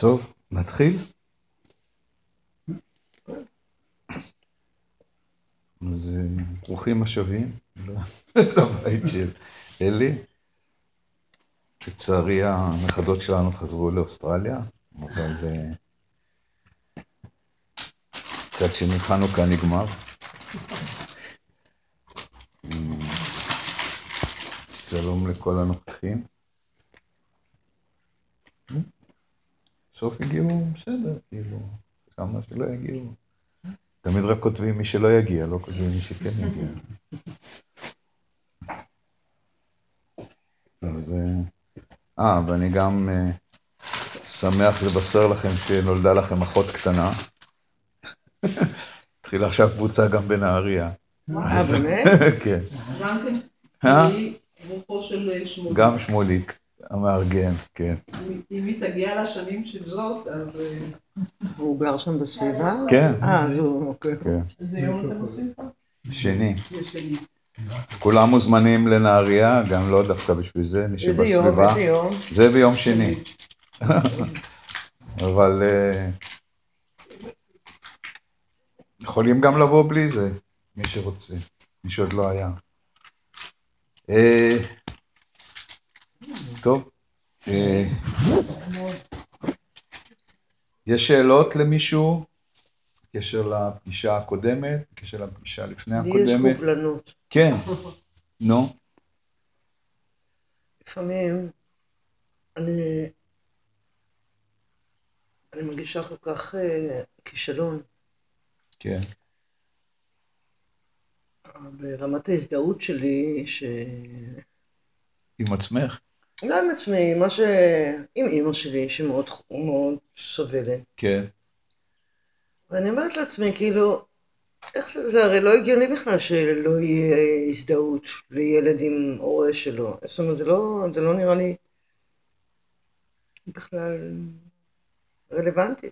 טוב, נתחיל? אז אה, ברוכים השבים לבית של אלי. לצערי הנכדות שלנו חזרו לאוסטרליה, אבל אה, מצד שני חנוכה נגמר. שלום לכל הנוכחים. בסוף הגיעו, בסדר, כאילו, כמה שלא יגיעו. תמיד רק כותבים מי שלא יגיע, לא כותבים מי שכן יגיע. אז... אה, אה ואני גם אה, שמח לבשר לכם שנולדה לכם אחות קטנה. התחילה עכשיו קבוצה גם בנהריה. אה, באמת? כן. גם כן, אה? היא רוחו של שמוליק. גם שמוליק, המארגן, כן. אם היא תגיע לשנים של זאת, אז אה, הוא גר שם בסביבה? כן, אה, אז הוא, אוקיי. כן. איזה יום אתם עושים פה? שני. אז כולם מוזמנים לנהריה, גם לא דווקא בשביל זה, מי איזה יום, שבסביבה. איזה יום? זה ביום שני. אבל אה, יכולים גם לבוא בלי זה, מי שרוצה, מי שעוד לא היה. טוב, אה, יש שאלות למישהו? בקשר לפגישה הקודמת, בקשר לפגישה לפני לי יש הקודמת? קובלנות. כן, נו, לפעמים אני, אני מרגישה כל כך אה, כישלון. כן, ברמת ההזדהות שלי, ש... עם עצמך, לא עם עצמי, מה ש... עם אימא שלי, שמאוד מאוד סובלת. כן, ואני אומרת לעצמי, כאילו, איך זה, זה הרי לא הגיוני בכלל שלא יהיה הזדהות לילד עם הורה שלו. זאת אומרת, זה לא, זה לא נראה לי בכלל רלוונטי.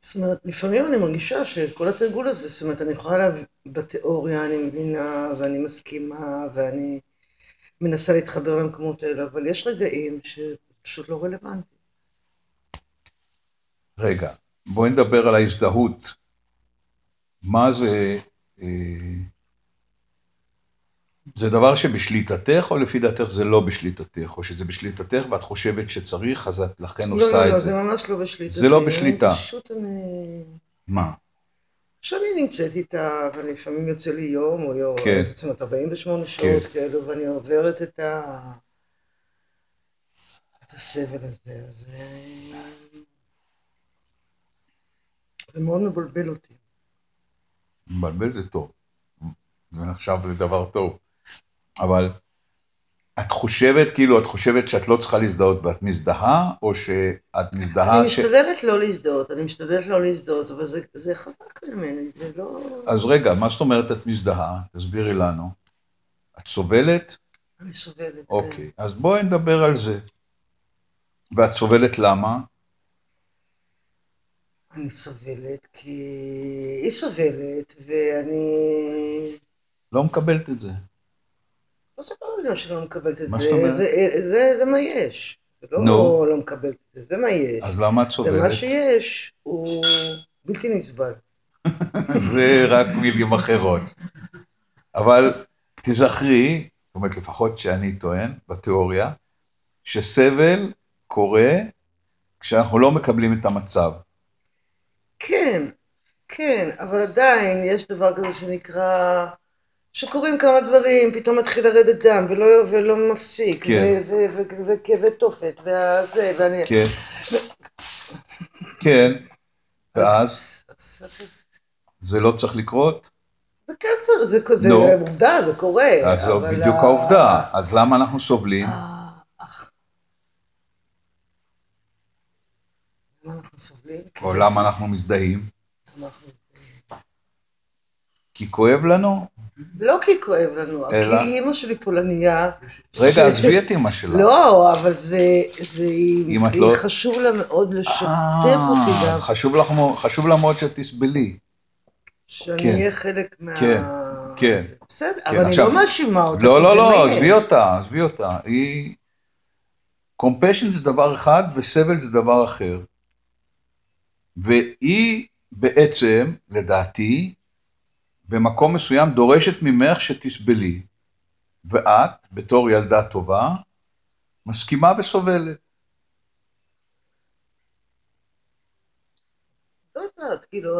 זאת אומרת, לפעמים אני מרגישה שכל התרגול הזה, זאת אומרת, אני יכולה להב... בתיאוריה אני מבינה, ואני מסכימה, ואני מנסה להתחבר למקומות האלה, אבל יש רגעים שפשוט לא רלוונטי. רגע, בואי נדבר על ההזדהות. מה זה... אה, זה דבר שבשליטתך, או לפי דעתך זה לא בשליטתך, או שזה בשליטתך ואת חושבת שצריך, אז את לכן לא, עושה לא, לא, את זה זה. ממש לא בשליטתי. זה לא בשליטה. פשוט אני... מה? שאני נמצאת איתה, ואני לפעמים יוצא לי יום או יום, כן. זאת אומרת 48 שעות כן. כאלו, ואני עוברת את ה... את הסבל הזה, אז אה, זה מאוד מבלבל אותי. מבלבל זה טוב. זה נחשב לדבר טוב. אבל את חושבת, כאילו, את חושבת שאת לא צריכה להזדהות ואת מזדהה, או שאת מזדהה... אני ש- משתדלת לא להזדהות, אני משתדלת לא להזדהות, אבל זה- זה חזק ממני, זה לא... אז רגע, מה זאת אומרת את מזדהה? תסבירי לנו. את סובלת? אני סובלת. כן. אוקיי, אז בואי נדבר על זה. ואת סובלת למה? אני סובלת כי היא סובלת, ואני... לא מקבלת את זה. לא זה לא עניין שאני לא מקבלת את מה זה, זאת אומרת? זה, מה יש. לא. לא מקבלת את זה, זה מה יש. אז למה את ומה סובלת? שיש הוא בלתי נסבל. זה רק מילים אחרות. אבל תזכרי, זאת אומרת לפחות שאני טוען, בתיאוריה, שסבל קורה כשאנחנו לא מקבלים את המצב. כן, כן, אבל עדיין יש דבר כזה שנקרא... שקורים כמה דברים, פתאום מתחיל לרדת דם ולא, ולא מפסיק, כן. וכאבי תופת, וזה, ואני... כן. כן. ואז אז- אז- זה לא צריך לקרות? זה כן צריך, זה. עובדה, זה קורה. אז זו בדיוק ה- העובדה. אז למה אנחנו סובלים? אה. למה אנחנו סובלים? או למה אנחנו מזדהים? כי כואב לנו? לא כי כואב לנו, אלא? כי אימא שלי פולניה. רגע, ש- עזבי את אמא שלך. לא, אבל זה, זה, היא, היא לא- חשוב לה מאוד לשתף אה, אותי גם, אז חשוב לך חשוב לה מאוד שתסבלי. שאני כן. אהיה חלק מה... כן, כן. בסדר, כן, אבל עכשיו- אני לא מאשימה אותה. לא, לא, לא, עזבי. אותה, עזבי אותה. היא... compassion זה דבר אחד וסבל זה דבר אחר. והיא בעצם, לדעתי, במקום מסוים דורשת ממך שתסבלי, ואת, בתור ילדה טובה, מסכימה וסובלת. לא יודעת, כאילו,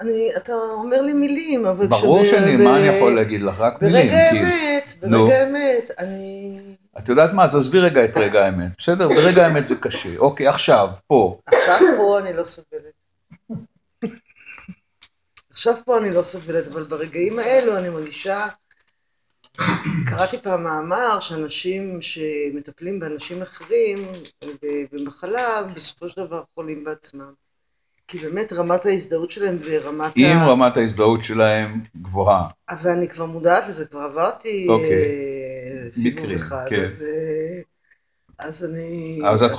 אני, אתה אומר לי מילים, אבל ברור שאני, ב- מה אני יכול להגיד לך? רק מילים. ברגע כאילו. האמת, נו. ברגע האמת, אני... את יודעת מה? אז עזבי רגע את רגע האמת. בסדר? ברגע האמת זה קשה. אוקיי, עכשיו, פה. עכשיו פה אני לא סובלת. עכשיו פה אני לא סובלת, אבל ברגעים האלו אני מרגישה... קראתי פעם מאמר שאנשים שמטפלים באנשים אחרים במחלה, בסופו של דבר חולים בעצמם. כי באמת רמת ההזדהות שלהם ורמת אם ה... רמת ההזדהות שלהם גבוהה, אבל אני כבר מודעת לזה, כבר עברתי אוקיי. אה, סיבוב מקרים, אחד. כן. ו- אז אני... אז את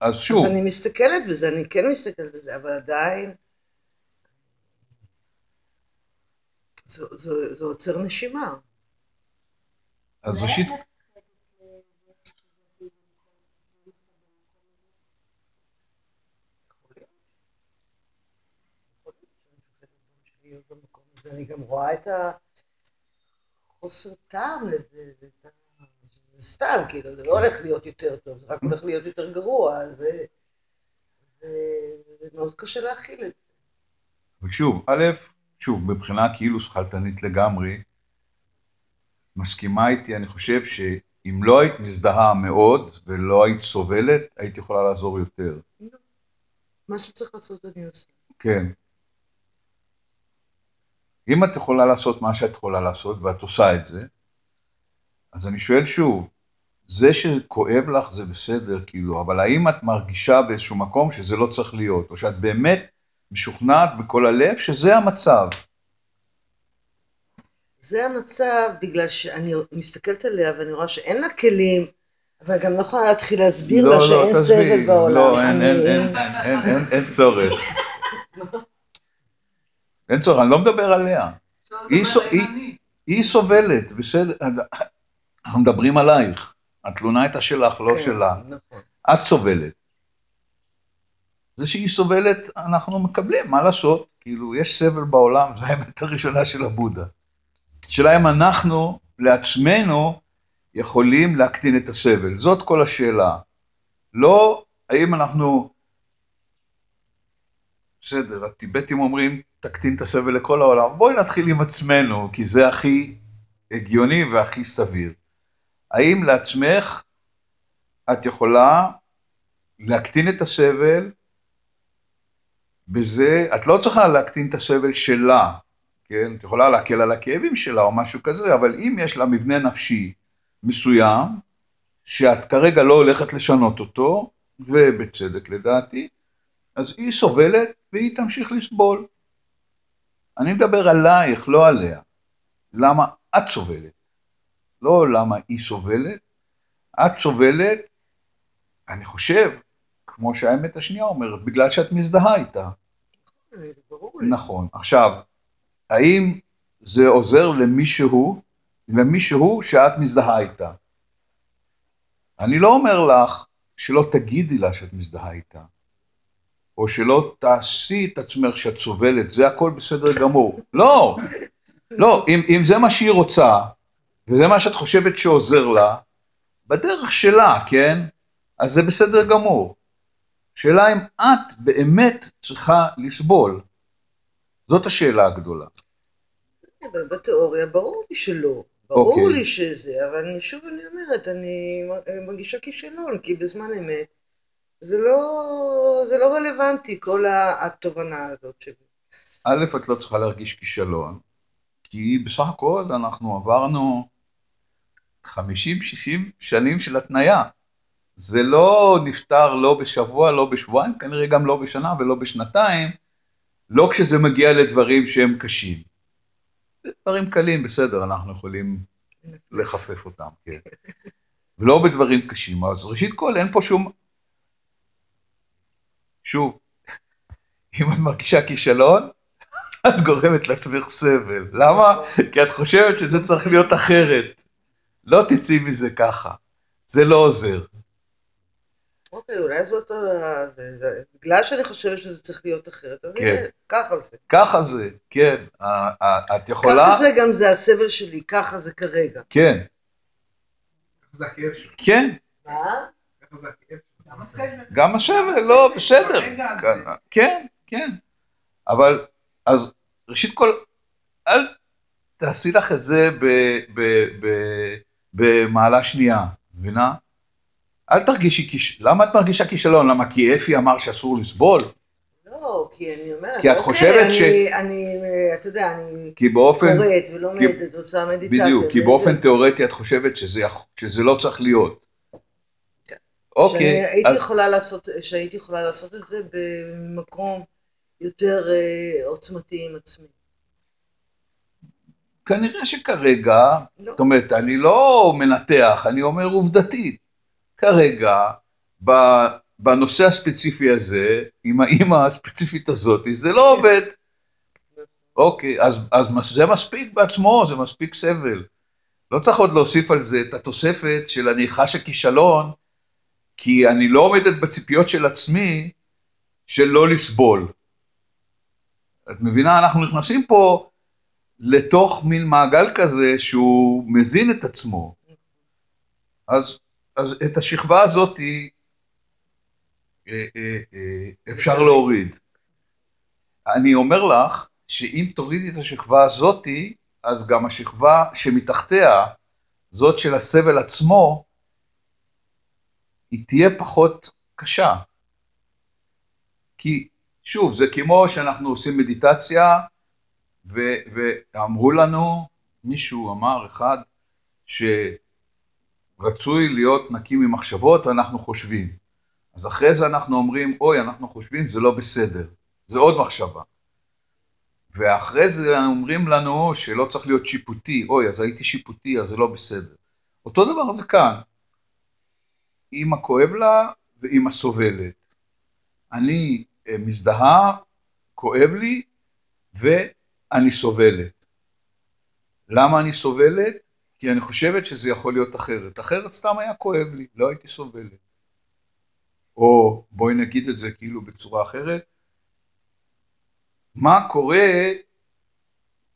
אז שוב, אז אני מסתכלת בזה, אני כן מסתכלת בזה, אבל עדיין... זה, זה, זה עוצר נשימה. אז ראשית, אני גם רואה את החוסר טעם לזה, זה סתם, כאילו, זה לא הולך להיות יותר טוב, זה רק הולך להיות יותר גרוע, אז זה, זה, זה מאוד קשה להכיל את זה. ושוב, א', שוב, מבחינה כאילו שכלתנית לגמרי, מסכימה איתי, אני חושב שאם לא היית מזדהה מאוד ולא היית סובלת, היית יכולה לעזור יותר. מה שצריך לעשות אני עושה. כן. אם את יכולה לעשות מה שאת יכולה לעשות, ואת עושה את זה, אז אני שואל שוב, זה שכואב לך זה בסדר, כאילו, אבל האם את מרגישה באיזשהו מקום שזה לא צריך להיות, או שאת באמת משוכנעת בכל הלב שזה המצב? זה המצב בגלל שאני מסתכלת עליה ואני רואה שאין לה כלים, אבל גם לא יכולה להתחיל להסביר לה שאין תעזבי. סבל בעולם. לא, אין, אני- אין, אין, אין, אין, אין צורך. אין צורך, אני לא מדבר עליה. היא סו- היא- היא סובלת, בסדר, אנחנו מדברים עלייך. התלונה הייתה שלך, לא כן, שלה. נכון. את סובלת. זה שהיא סובלת, אנחנו מקבלים, מה לעשות? כאילו, יש סבל בעולם, זו האמת הראשונה של הבודה. השאלה אם אנחנו, לעצמנו, יכולים להקטין את הסבל. זאת כל השאלה. לא האם אנחנו... בסדר, הטיבטים אומרים, תקטין את הסבל לכל העולם. בואי נתחיל עם עצמנו, כי זה הכי הגיוני והכי סביר. האם לעצמך את יכולה להקטין את הסבל בזה, את לא צריכה להקטין את הסבל שלה, כן? את יכולה להקל על הכאבים שלה או משהו כזה, אבל אם יש לה מבנה נפשי מסוים, שאת כרגע לא הולכת לשנות אותו, ובצדק לדעתי, אז היא סובלת והיא תמשיך לסבול. אני מדבר עלייך, לא עליה. למה את סובלת? לא למה היא סובלת, את סובלת, אני חושב, כמו שהאמת השנייה אומרת, בגלל שאת מזדהה איתה. נכון. עכשיו, האם זה עוזר למישהו, למישהו שאת מזדהה איתה? אני לא אומר לך שלא תגידי לה שאת מזדהה איתה, או שלא תעשי את עצמך שאת סובלת, זה הכל בסדר גמור. לא, לא, אם, אם זה מה שהיא רוצה, וזה מה שאת חושבת שעוזר לה, בדרך שלה, כן? אז זה בסדר גמור. שאלה אם את באמת צריכה לסבול. זאת השאלה הגדולה. בתיאוריה ברור לי שלא. ברור אוקיי. לי שזה, אבל אני, שוב אני אומרת, אני מרגישה כישלון, כי בזמן אמת זה לא, זה לא רלוונטי, כל התובנה הזאת שלי. א', את לא צריכה להרגיש כישלון, כי בסך הכל אנחנו עברנו 50-60 שנים של התניה. זה לא נפתר לא בשבוע, לא בשבועיים, כנראה גם לא בשנה ולא בשנתיים, לא כשזה מגיע לדברים שהם קשים. דברים קלים, בסדר, אנחנו יכולים לחפף אותם, כן. ולא בדברים קשים. אז ראשית כל, אין פה שום... שוב, אם את מרגישה כישלון, את גורמת לעצמך סבל. למה? כי את חושבת שזה צריך להיות אחרת. לא תצאי מזה ככה. זה לא עוזר. אוקיי, אולי זאת ה... זה- זה- בגלל שאני חושבת שזה צריך להיות אחרת, אז כן. הנה, ככה זה. ככה זה, כן. את יכולה... ככה זה גם זה הסבל שלי, ככה זה כרגע. כן, ככה זה הכאב שלו. כן. מה? ככה זה הכאב. גם הסבל. לא, בסדר. כן, כן, כן. אבל, אז ראשית כל, אל תעשי לך את זה ב- ב- ב- במעלה שנייה, מבינה? אל תרגישי כיש... למה את מרגישה כישלון? למה? כי אפי אמר שאסור לסבול? לא, כי אני אומרת, כי את אוקיי, חושבת ש- אני, אתה יודע, אני. קוראת ולומדת ועושה מדיטציה. בדיוק, כי באופן תיאורטי את חושבת שזה, לא צריך להיות. כן. אוקיי, שהייתי אז שהייתי יכולה לעשות את זה במקום יותר אה, עוצמתי עם עצמי. כנראה שכרגע, לא. זאת אומרת, אני לא מנתח, אני אומר עובדתית. כרגע, בנושא הספציפי הזה, עם האימא הספציפית הזאת, זה לא עובד. אוקיי, אז, אז זה מספיק בעצמו, זה מספיק סבל. לא צריך עוד להוסיף על זה את התוספת של אני חשה כישלון, כי אני לא עומדת בציפיות של עצמי של לא לסבול. את מבינה? אנחנו נכנסים פה לתוך מין מעגל כזה שהוא מזין את עצמו. אז, אז את השכבה הזאת אה, אה, אה, אפשר להוריד. אני אומר לך שאם תורידי את השכבה הזאתי, אז גם השכבה שמתחתיה, זאת של הסבל עצמו, היא תהיה פחות קשה. כי שוב, זה כמו שאנחנו עושים מדיטציה, ואמרו לנו, מישהו אמר, אחד, שרצוי להיות נקי ממחשבות, אנחנו חושבים. אז אחרי זה אנחנו אומרים, אוי, אנחנו חושבים, זה לא בסדר. זה עוד מחשבה. ואחרי זה אומרים לנו שלא צריך להיות שיפוטי, אוי, אז הייתי שיפוטי, אז זה לא בסדר. אותו דבר זה כאן. אמא כואב לה ואמא סובלת. אני אה, מזדהה, כואב לי, ואני סובלת. למה אני סובלת? כי אני חושבת שזה יכול להיות אחרת. אחרת סתם היה כואב לי, לא הייתי סובלת. או בואי נגיד את זה כאילו בצורה אחרת, מה קורה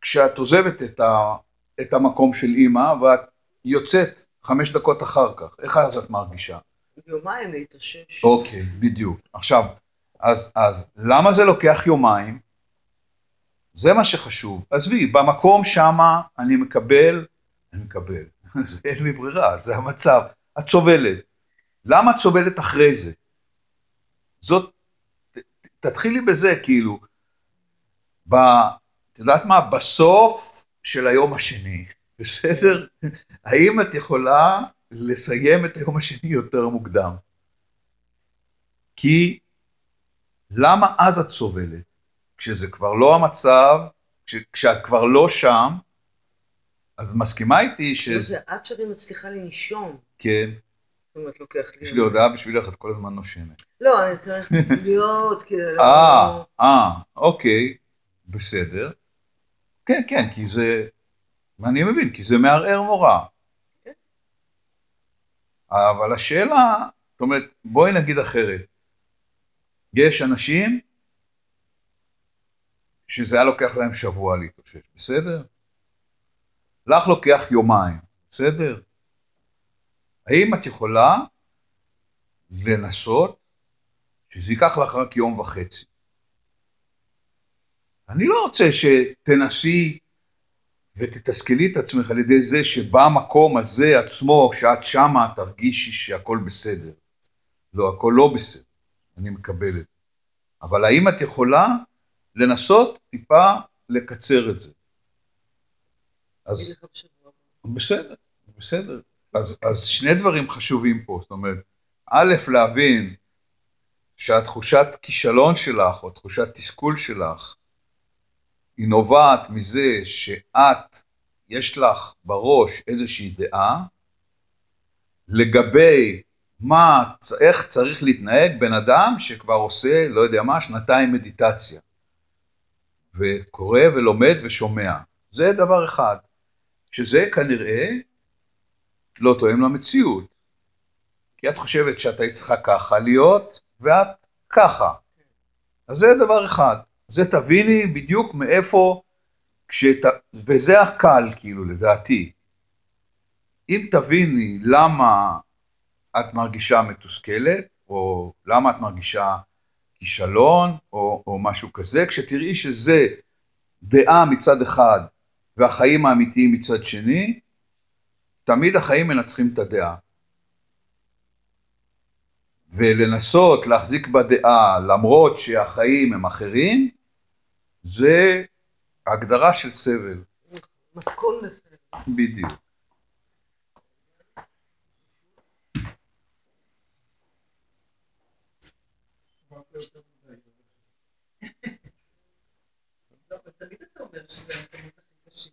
כשאת עוזבת את, ה, את המקום של אימא ואת יוצאת חמש דקות אחר כך, איך אז את מרגישה? יומיים להתאושש. אוקיי, בדיוק. עכשיו, אז, אז למה זה לוקח יומיים? זה מה שחשוב. עזבי, במקום שמה אני מקבל, אני מקבל, אין לי ברירה, זה המצב. את סובלת. למה את סובלת אחרי זה? זאת, תתחילי בזה, כאילו, ב, את יודעת מה? בסוף של היום השני, בסדר? האם את יכולה לסיים את היום השני יותר מוקדם? כי למה אז את סובלת? כשזה כבר לא המצב, כש, כשאת כבר לא שם, אז מסכימה איתי לא, שזה, זה עד שאני מצליחה לנשום. כן. יש לי הודעה בשבילך, את כל הזמן נושמת. לא, אני צריך להיות, כאילו... אה, אה, אוקיי, בסדר. כן, כן, כי זה, אני מבין, כי זה מערער נורא. כן. אבל השאלה, זאת אומרת, בואי נגיד אחרת. יש אנשים שזה היה לוקח להם שבוע להתאושש, בסדר? לך לוקח יומיים, בסדר? האם את יכולה לנסות שזה ייקח לך רק יום וחצי? אני לא רוצה שתנסי ותתסכלי את עצמך על ידי זה שבמקום הזה עצמו, שאת שמה, תרגישי שהכל בסדר. לא, הכל לא בסדר, אני מקבל את זה. אבל האם את יכולה לנסות טיפה לקצר את זה? אז הבא. בסדר, בסדר. אז, אז שני דברים חשובים פה, זאת אומרת, א', להבין שהתחושת כישלון שלך, או תחושת תסכול שלך, היא נובעת מזה שאת, יש לך בראש איזושהי דעה לגבי מה, איך צריך להתנהג בן אדם שכבר עושה, לא יודע מה, שנתיים מדיטציה. וקורא ולומד ושומע. זה דבר אחד. שזה כנראה לא תואם למציאות. כי את חושבת שאת היית צריכה ככה להיות, ואת ככה. אז זה דבר אחד. זה תביני בדיוק מאיפה, כשת... וזה הקל, כאילו, לדעתי. אם תביני למה את מרגישה מתוסכלת, או למה את מרגישה כישלון, או, או משהו כזה, כשתראי שזה דעה מצד אחד והחיים האמיתיים מצד שני, תמיד החיים מנצחים את הדעה. ולנסות להחזיק בדעה למרות שהחיים הם אחרים, זה הגדרה של סבל. מתכון לזה. בדיוק. תמיד אתה אומר שזה המקומות הכי קשים.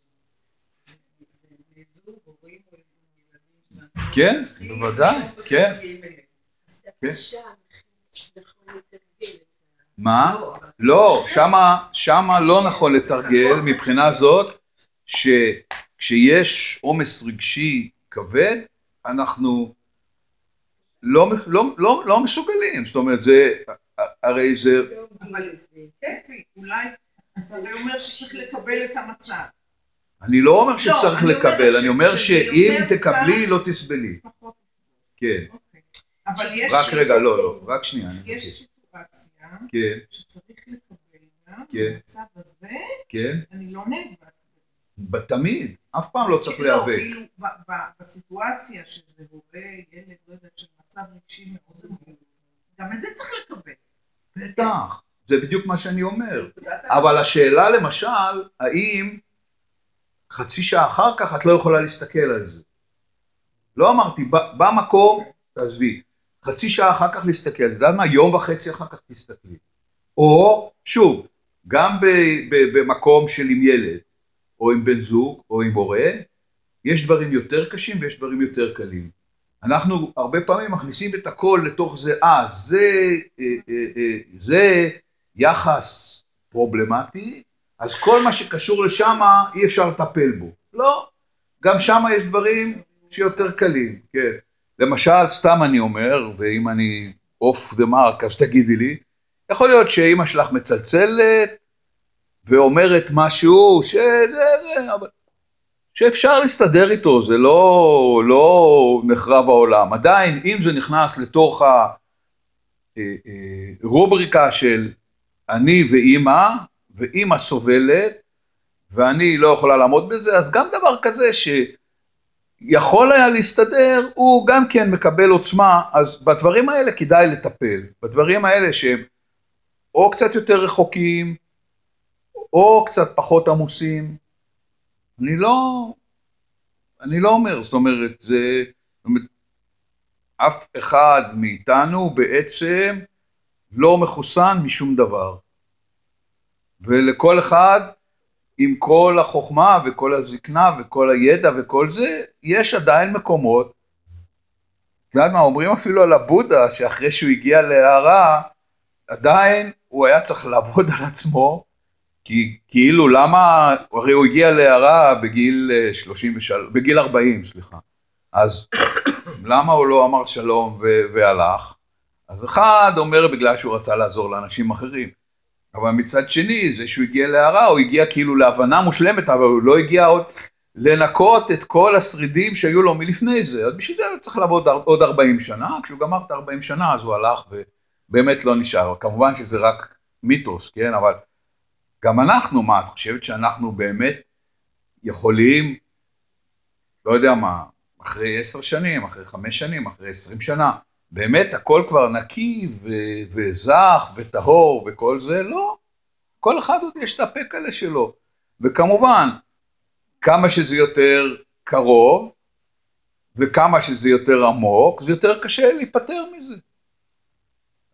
בני זוג, הורים או ילדים שלנו. כן, בוודאי, כן. אז כן. מה? לא, שמה, שמה לא נכון לתרגל מבחינה זאת שכשיש עומס רגשי כבד, אנחנו לא, לא, לא, לא מסוגלים, זאת אומרת, זה, הרי זה, אבל כיפי, אולי אתה הרי אומר שצריך לקבל את המצב. אני לא אומר שצריך אני אומרת לקבל, אני אומר שאם תקבלי. לא תסבלי. כן, אוקיי. רק רגע, לא, לא, רק שנייה, יש סיטואציה כן, שצריך לקבל גם כן. במצב הזה, כן, אני לא נאבק. תמיד, אף פעם לא צריך לא, להיאבק, כאילו בסיטואציה שזה הורה, ילד, לא יודעת, של מצב רגשי מאוד גם את זה צריך לקבל. בטח, זה בדיוק מה שאני אומר, אבל השאלה למשל, האם חצי שעה אחר כך את לא יכולה להסתכל על זה. לא אמרתי, במקום, תעזבי, חצי שעה אחר כך להסתכל, את יודעת מה, יום וחצי אחר כך תסתכלי. או, שוב, גם במקום של עם ילד, או עם בן זוג, או עם הורה, יש דברים יותר קשים ויש דברים יותר קלים. אנחנו הרבה פעמים מכניסים את הכל לתוך זה, אה, זה, אה, אה, אה, זה יחס פרובלמטי, אז כל מה שקשור לשם אי אפשר לטפל בו. לא, גם שם יש דברים שיותר קלים, כן. למשל, סתם אני אומר, ואם אני אוף דה מרק אז תגידי לי, יכול להיות שאימא שלך מצלצלת ואומרת משהו ש... שאפשר להסתדר איתו, זה לא, לא נחרב העולם. עדיין, אם זה נכנס לתוך הרובריקה של אני ואימא, ואימא סובלת, ואני לא יכולה לעמוד בזה, אז גם דבר כזה שיכול היה להסתדר, הוא גם כן מקבל עוצמה, אז בדברים האלה כדאי לטפל. בדברים האלה שהם או קצת יותר רחוקים, או קצת פחות עמוסים. אני לא, אני לא אומר, זאת אומרת, זה, זאת אומרת, אף אחד מאיתנו בעצם לא מחוסן משום דבר. ולכל אחד, עם כל החוכמה וכל הזקנה וכל הידע וכל זה, יש עדיין מקומות. את יודעת מה, אומרים אפילו על הבודה, שאחרי שהוא הגיע להערה, עדיין הוא היה צריך לעבוד על עצמו, כי כאילו למה, הרי הוא הגיע להערה בגיל 33, בגיל 40, סליחה. אז למה הוא לא אמר שלום והלך? אז אחד אומר בגלל שהוא רצה לעזור לאנשים אחרים. אבל מצד שני, זה שהוא הגיע להערה, הוא הגיע כאילו להבנה מושלמת, אבל הוא לא הגיע עוד לנקות את כל השרידים שהיו לו מלפני זה. אז בשביל זה הוא צריך לעבוד עוד 40 שנה, כשהוא גמר את 40 שנה אז הוא הלך ובאמת לא נשאר. כמובן שזה רק מיתוס, כן? אבל גם אנחנו, מה, את חושבת שאנחנו באמת יכולים, לא יודע מה, אחרי עשר שנים, אחרי חמש שנים, אחרי עשרים שנה, באמת הכל כבר נקי ו- וזך וטהור וכל זה? לא. כל אחד עוד יש את הפקלה שלו. וכמובן, כמה שזה יותר קרוב, וכמה שזה יותר עמוק, זה יותר קשה להיפטר מזה.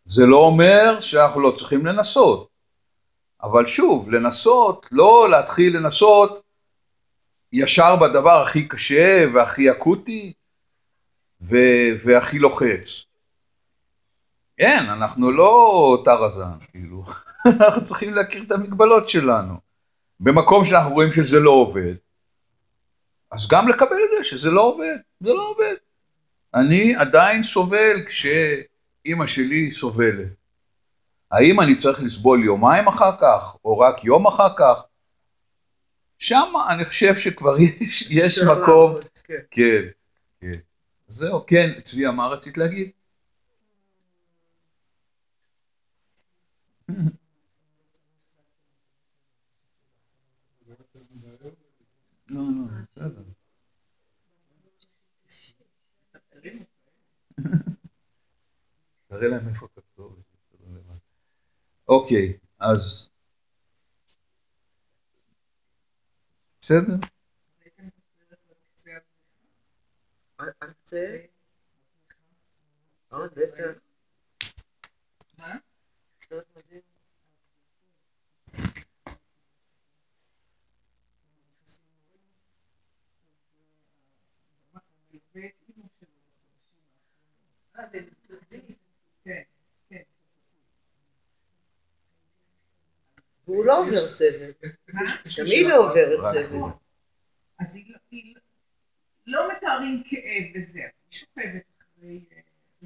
זה לא אומר שאנחנו לא צריכים לנסות. אבל שוב, לנסות, לא להתחיל לנסות ישר בדבר הכי קשה והכי אקוטי והכי לוחץ. אין, אנחנו לא טרזן, כאילו, אנחנו צריכים להכיר את המגבלות שלנו. במקום שאנחנו רואים שזה לא עובד, אז גם לקבל את זה שזה לא עובד, זה לא עובד. אני עדיין סובל כשאימא שלי סובלת. האם אני צריך לסבול יומיים אחר כך, או רק יום אחר כך? שם אני חושב שכבר יש, יש מקום. כן. כן, כן. זהו, כן, צביה, מה רצית להגיד? לא, לא, בסדר. תראה להם איפה הכפתור. אוקיי, אז... בסדר? ראיתם את הסרט בקצה הזה? על על קצה? אה, סרט בטח. מה? סרט מדהים. מלווה את אימא שלו בחודשים האחרונים. אה, זה צרפתי? כן, כן. והוא לא עובר סבל. גם היא לא עוברת סבל. אז היא לא- לא- לא מתארים כאב וזה, היא שוכבת אחרי אה,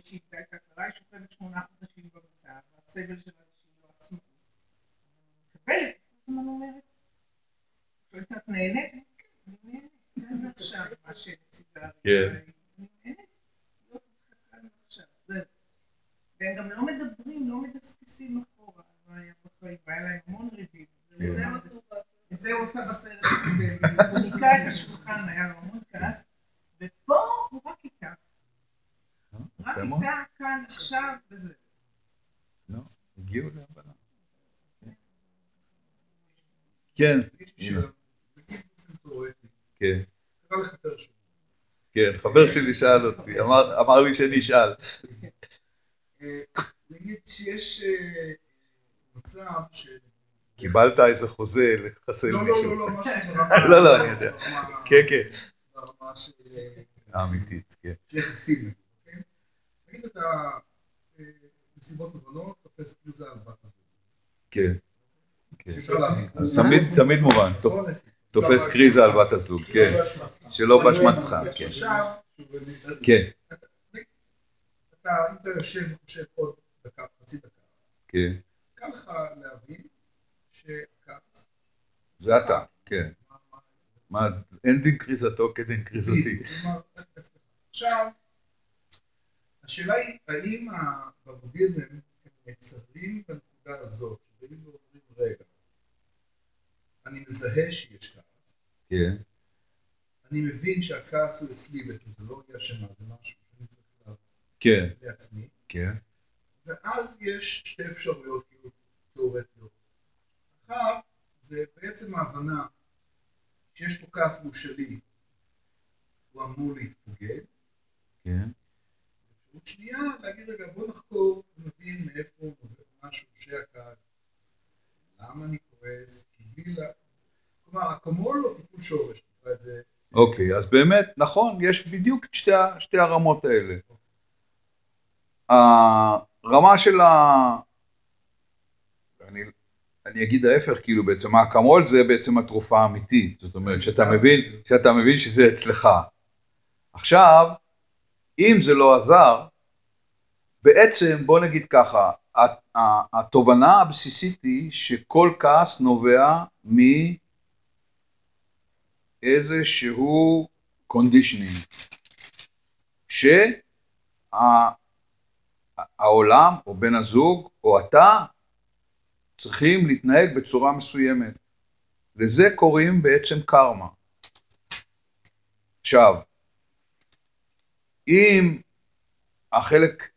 שהיא ההכרה, היא שוכבת שמונה חודשים במיטה, והסבל שלה זה שהיא לא עצמאות. מקבלת, כל הזמן אומרת, שואלת את נהנית? אני, "כן, אני נהנית, כאן ועכשיו, מה שלצידה. כן. אני זהו. והם גם לא מדברים, לא מדסקסים אחורה, בחיים, והיה להם המון ריבים. כן. זה מה עשו את זה הוא עושה בסרט הקודם, הוא ניקה את השולחן, היה לו המון כעס, ופה הוא רק איתה, רק יפה מאוד. איתה, כאן, עכשיו, וזה. לא, הגיעו להבנה. כן, כן, כן, חבר שלי שאל אותי, אמר לי שאני אשאל. אה, נגיד שיש אה, מצב ש... קיבלת איזה חוזה לחסל לא, לא, מישהו. לא, לא, משהו. לא, לא, אני יודע. כן, כן. ברמה של אה, האמיתית, כן. של יחסים, כן? נגיד אתה אה, תופס קריזה על בת הזוג. כן. כן. תמיד, תמיד מובן, נכון? תופס קריזה על בת הזוג, כן, שלא באשמתך, כן. כן, אתה, אם אתה יושב וחושב עוד דקה, חצי דקה, כן, קל לך להבין שהכעס... זה אתה, כן. מה- אין דין קריזתו כדין. כלומר, עכשיו, השאלה היא, האם בבודהיזם הם נעצרים בנקודה הזאת, שבאים ואומרים, רגע, אני מזהה שיש כעס, כן, אני מבין שהכעס הוא אצלי בטכנולוגיה שמה, זה משהו שאני צריך להבין כן, לעצמי, כן, ואז יש שתי אפשרויות כאילו תיאורטיות. אחת, זה בעצם ההבנה שיש פה כעס והוא שלי, הוא אמור להתפוגג. כן, אפשרות שנייה, להגיד רגע בוא נחקור, נבין מאיפה נובע משהו שהכעס, למה אני כועס, כי בלי לה... כלומר, אקמול או טיפול שורש, נקרא את זה, אוקיי, אז באמת, נכון, יש בדיוק את שתי, שתי הרמות האלה. הרמה של ה... אני, אגיד ההפך, כאילו בעצם האקמול זה בעצם התרופה האמיתית, זאת אומרת שאתה מבין, שאתה מבין שזה אצלך. עכשיו, אם זה לא עזר, בעצם בוא נגיד ככה, התובנה הבסיסית היא שכל כעס נובע מאיזשהו conditioning, שהעולם או בן הזוג או אתה צריכים להתנהג בצורה מסוימת. לזה קוראים בעצם קרמה. עכשיו, אם החלק,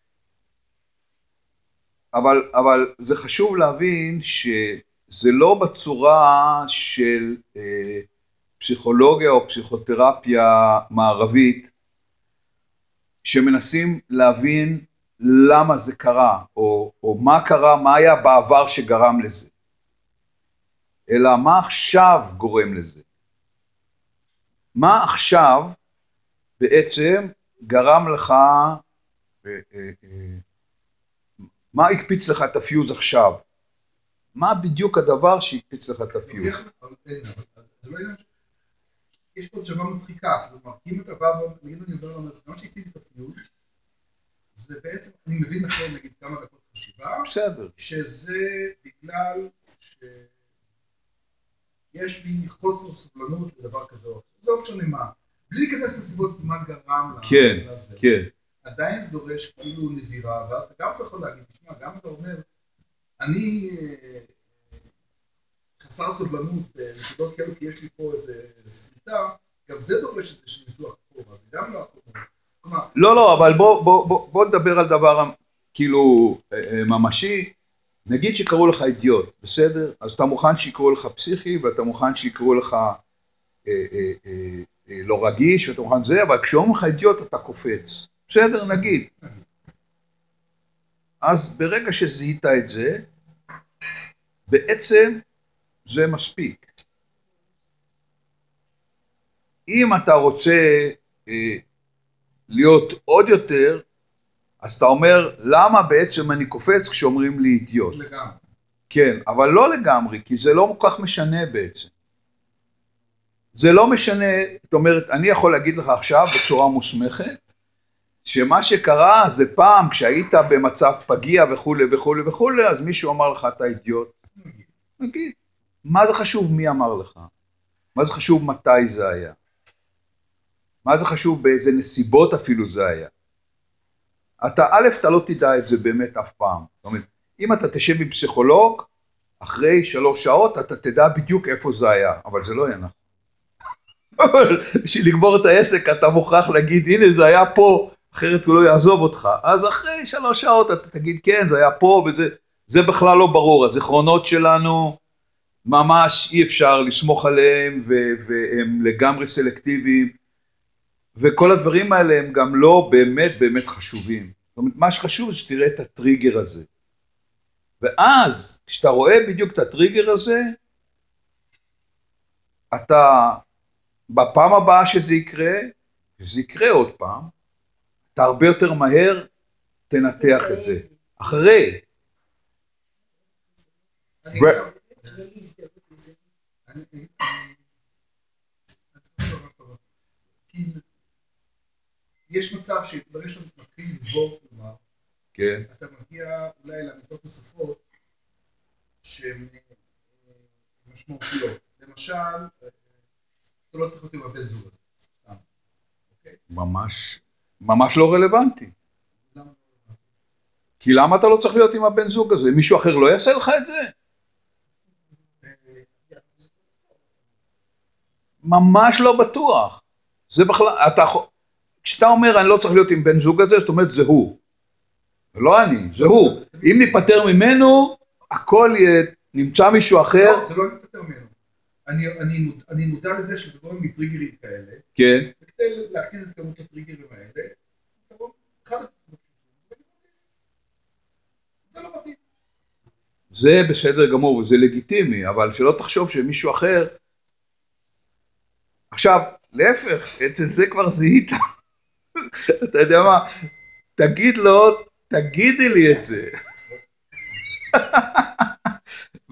אבל, אבל זה חשוב להבין שזה לא בצורה של אה, פסיכולוגיה או פסיכותרפיה מערבית, שמנסים להבין למה זה קרה, או, או מה קרה, מה היה בעבר שגרם לזה, אלא מה עכשיו גורם לזה. מה עכשיו בעצם גרם לך, אה, אה, אה, מה הקפיץ לך את הפיוז עכשיו? מה בדיוק הדבר שהקפיץ לך את הפיוז? לא. יש פה תשובה מצחיקה, כלומר, אם אתה בא ואומר, נגיד אני אומר למסקנות שהקפיץ את הפיוט, י', זה בעצם, אני מבין אחרי נגיד כמה דקות חשיבה, בסדר. שזה בגלל שיש לי חוסר סובלנות לדבר כזה או אחר. זה לא משנה מה. בלי להיכנס לסיבות מה גרם כן, לזה. כן. עדיין זה דורש כאילו נבירה, ואז אתה גם יכול להגיד, תשמע, גם אתה אומר, אני אה, חסר סובלנות בנקודות כאלו, כי יש לי פה איזה סריטה, גם זה דורש איזשהו ניתוח אחורה, זה גם לא הכל. לא, לא, אבל בוא, בוא, בוא, בוא נדבר על דבר כאילו אה, אה, ממשי. נגיד שקראו לך אידיוט, בסדר? אז אתה מוכן שיקראו לך פסיכי, ואתה מוכן שיקראו לך אה, אה, אה, אה, לא רגיש, ואתה מוכן זה, אבל כשאומרים לך אידיוט אתה קופץ. בסדר, נגיד. אז ברגע שזיהית את זה, בעצם זה מספיק. אם אתה רוצה אה, להיות עוד יותר, אז אתה אומר, למה בעצם אני קופץ כשאומרים לי אידיוט? לגמרי. כן, אבל לא לגמרי, כי זה לא כל כך משנה בעצם. זה לא משנה, זאת אומרת, אני יכול להגיד לך עכשיו בצורה מוסמכת, שמה שקרה זה פעם כשהיית במצב פגיע וכולי וכולי וכולי, אז מישהו אמר לך אתה אידיוט. נגיד, מה זה חשוב מי אמר לך? מה זה חשוב מתי זה היה? מה זה חשוב באיזה נסיבות אפילו זה היה? אתה, א', אתה לא תדע את זה באמת אף פעם. זאת אומרת, אם אתה תשב עם פסיכולוג, אחרי שלוש שעות אתה תדע בדיוק איפה זה היה, אבל זה לא יהיה נכון. אבל בשביל לגמור את העסק אתה מוכרח להגיד, הנה זה היה פה, אחרת הוא לא יעזוב אותך. אז אחרי שלוש שעות אתה תגיד, כן, זה היה פה, וזה זה בכלל לא ברור. הזיכרונות שלנו, ממש אי אפשר לסמוך עליהם, והם לגמרי סלקטיביים. וכל הדברים האלה הם גם לא באמת באמת חשובים. זאת אומרת, מה שחשוב זה שתראה את הטריגר הזה. ואז, כשאתה רואה בדיוק את הטריגר הזה, אתה, בפעם הבאה שזה יקרה, שזה יקרה עוד פעם, אתה הרבה יותר מהר תנתח את זה. אחרי. לא. כאילו, יש מצב שברגע שאתה מתחיל לבור, כלומר, כן. אתה מגיע אולי לאמיתות נוספות שהן אה, משמעותיות. למשל, אה, אתה לא צריך להיות עם הבן זוג הזה. אוקיי? ממש, ממש לא רלוונטי. למה? כי למה אתה לא צריך להיות עם הבן זוג הזה? מישהו אחר לא יעשה לך את זה? אה, ממש לא בטוח. זה בכלל, אתה, כשאתה אומר אני לא צריך להיות עם בן זוג הזה, זאת אומרת זה הוא. זה לא אני, זה הוא. אם ניפטר ממנו, הכל יהיה, נמצא מישהו אחר, לא, זה לא מתפטר ממנו. אני- אני מוד- אני מודע לזה שזה גורם לי טריגרים כאלה, כן, וכדי להקטין את כמות הטריגרים האלה, זה לא. זה בסדר גמור וזה לגיטימי, אבל שלא תחשוב שמישהו אחר... עכשיו, להפך, אצל זה כבר זיהית. אתה יודע מה, תגיד לו, תגידי לי את זה.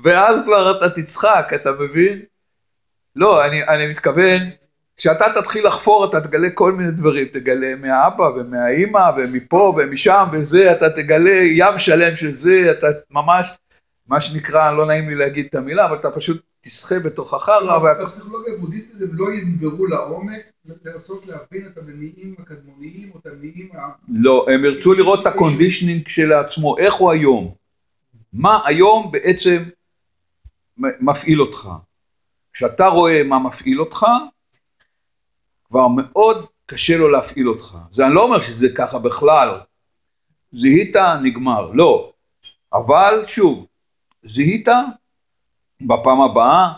ואז כבר אתה תצחק, אתה מבין? לא, אני, אני מתכוון, כשאתה תתחיל לחפור אתה תגלה כל מיני דברים, תגלה מהאבא ומהאימא ומפה ומשם וזה, אתה תגלה ים שלם של זה, אתה ממש, מה שנקרא, לא נעים לי להגיד את המילה, אבל אתה פשוט תסחה בתוך החרא. הפסיכולוגיה הבודהיסטית הם לא ינברו לעומק, לנסות להבין את המניעים הקדמוניים או את המניעים ה... לא, הם ירצו לראות את ה conditioning כשלעצמו, איך הוא היום, מה היום בעצם מפעיל אותך. כשאתה רואה מה מפעיל אותך, כבר מאוד קשה לו להפעיל אותך. זה אני לא אומר שזה ככה בכלל, זיהית, נגמר, לא. אבל שוב, זיהית, בפעם הבאה,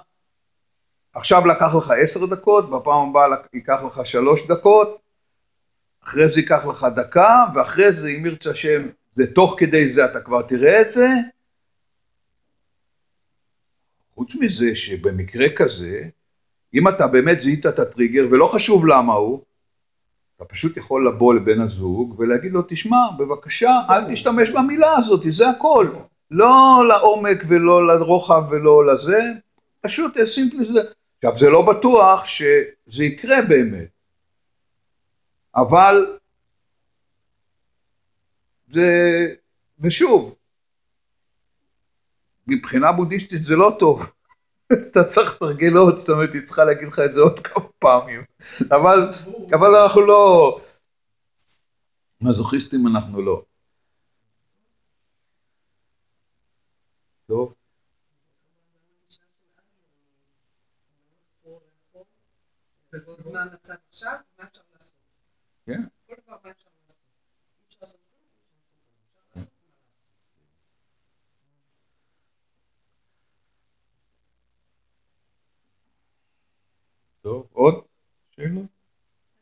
עכשיו לקח לך עשר דקות, בפעם הבאה ייקח לך שלוש דקות, אחרי זה ייקח לך דקה, ואחרי זה, אם ירצה השם, זה תוך כדי זה אתה כבר תראה את זה. חוץ מזה שבמקרה כזה, אם אתה באמת זיהית את הטריגר, ולא חשוב למה הוא, אתה פשוט יכול לבוא לבן הזוג ולהגיד לו, תשמע, בבקשה, אל תשתמש במילה הזאת, זה הכל. לא לעומק ולא לרוחב ולא לזה, פשוט סימפלי זה. עכשיו, זה לא בטוח שזה יקרה באמת. אבל זה, ושוב, מבחינה בודהיסטית זה לא טוב. אתה צריך לתרגל עוד, זאת אומרת, היא צריכה להגיד לך את זה עוד כמה פעמים. אבל, אבל אנחנו לא... מזוכיסטים אנחנו לא. טוב. מה המצב עכשיו, מה אפשר לעשות. כן. כל דבר מה אפשר לעשות. אי אפשר לעשות כלום, אי אפשר לעשות כלום. אפשר לעשות מה לעשות. טוב, עוד שאלות?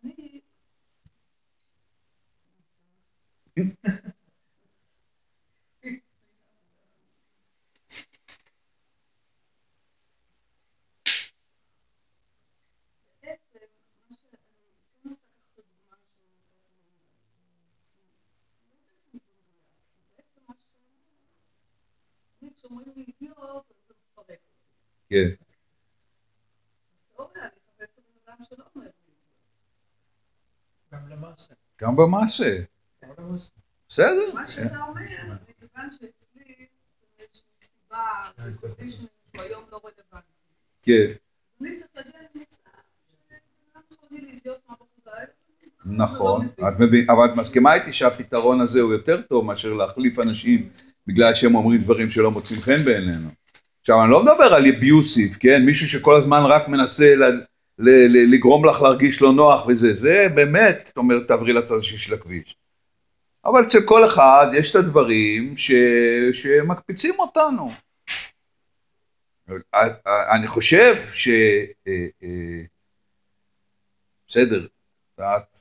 אני... בעצם, מה שאני כן רוצה לקחת את הדוגמה בעצם מה ש... תמיד כשאומרים לי אידיוט, אז זה מפרק אותי. כן. תיאוריה, אני אחפש את הבן אדם שלא אומר לי אידיוט. גם במעשה. בסדר. מה שאתה אומר, מכיוון שאצלי יש לי סיבה, זה conditioning שהוא היום לא רלוונטי. כן. נכון, את מבין, אבל את מסכימה איתי שהפתרון הזה הוא יותר טוב מאשר להחליף אנשים בגלל שהם אומרים דברים שלא מוצאים חן בעינינו. עכשיו אני לא מדבר על אביוסיב, כן, מישהו שכל הזמן רק מנסה לגרום לך להרגיש לא נוח וזה, זה באמת, זאת אומרת, תעברי לצד השני של הכביש. אבל אצל כל אחד יש את הדברים ש... שמקפיצים אותנו. אני חושב ש... אה, אה, בסדר, את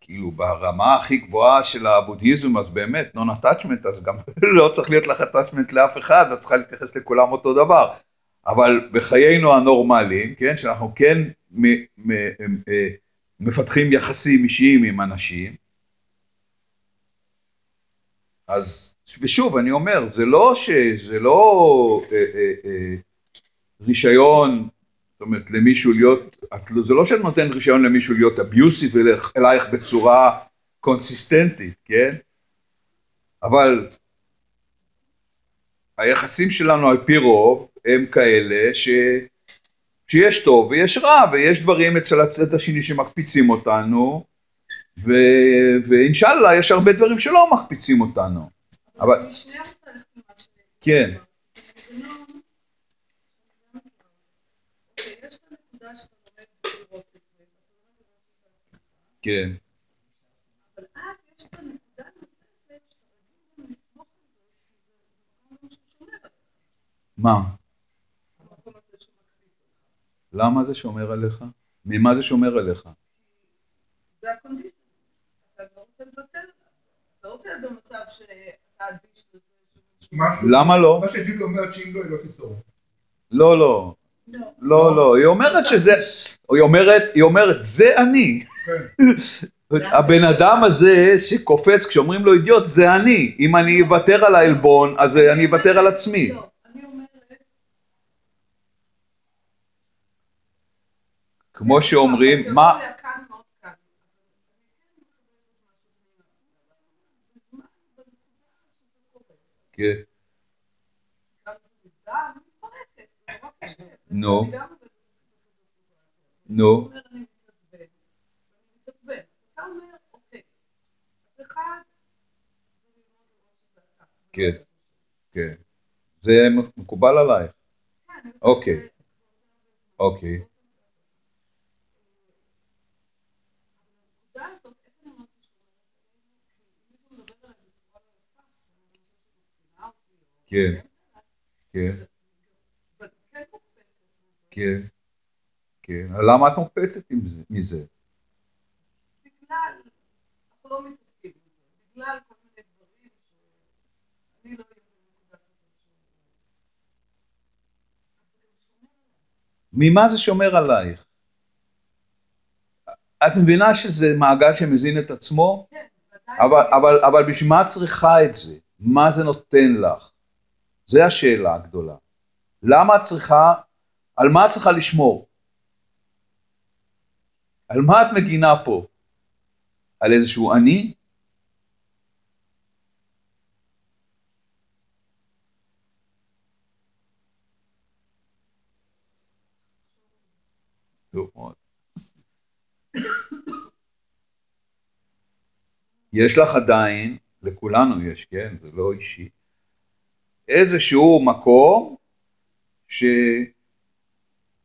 כאילו ברמה הכי גבוהה של הבודהיזם, אז באמת, נון attachment, אז גם לא צריך להיות לך attachment לאף אחד, את צריכה להתייחס לכולם אותו דבר. אבל בחיינו הנורמליים, כן, שאנחנו כן אה, מפתחים יחסים אישיים עם אנשים, אז, ושוב, אני אומר, זה לא ש... זה לא אה, אה, אה, רישיון, זאת אומרת, למישהו להיות, את, לא- זה לא שאת נותן רישיון למישהו להיות אביוסיב אלייך בצורה קונסיסטנטית, כן? אבל היחסים שלנו על פי רוב הם כאלה ש... שיש טוב ויש רע ויש דברים אצל הצד השני שמקפיצים אותנו ו... ואינשאללה יש הרבה דברים שלא מקפיצים אותנו. אבל-. כן. המנגנון, אוקיי, יש את הנקודה שאתה לומד לראות את זה, ואתה לומד לראות את זה, כן, אבל אז יש לסמוך על זה, כי זה מה? למה זה שומר עליך? ממה זה שומר עליך? זה הקונדישן. אתה לא רוצה עליו. אתה רוצה להיות במצב שאתה אדיש לזה. למה לא? מה שג'ולי אומרת שאם לא, היא לא תשרוף. לא, לא. לא. לא, לא, היא אומרת שזה, היא אומרת, היא אומרת, זה אני. כן. הבן אדם הזה שקופץ כשאומרים לו אידיוט, זה אני. אם אני אוותר על העלבון, אז אני אוותר על עצמי. לא, כמו שאומרים, מה, אני כן שזה אתה. כן. כן. זה מקובל עלייך? כן, אוקיי. אוקיי. הנקודה הזאת, כן, כן. למה את מוקפצת מזה? בגלל, אנחנו לא מתעסקים בזה, בגלל כל מיני דברים שאני לא. ממה זה שומר עלייך? את מבינה שזה מעגל שמזין את עצמו? כן, אבל, אבל בשביל מה את צריכה את זה? מה זה נותן לך? זו השאלה הגדולה. למה את צריכה, על מה את צריכה לשמור? על מה את מגינה פה? על איזשהו אני? יש לך עדיין, לכולנו יש, כן? זה לא אישי, איזשהו מקור ש...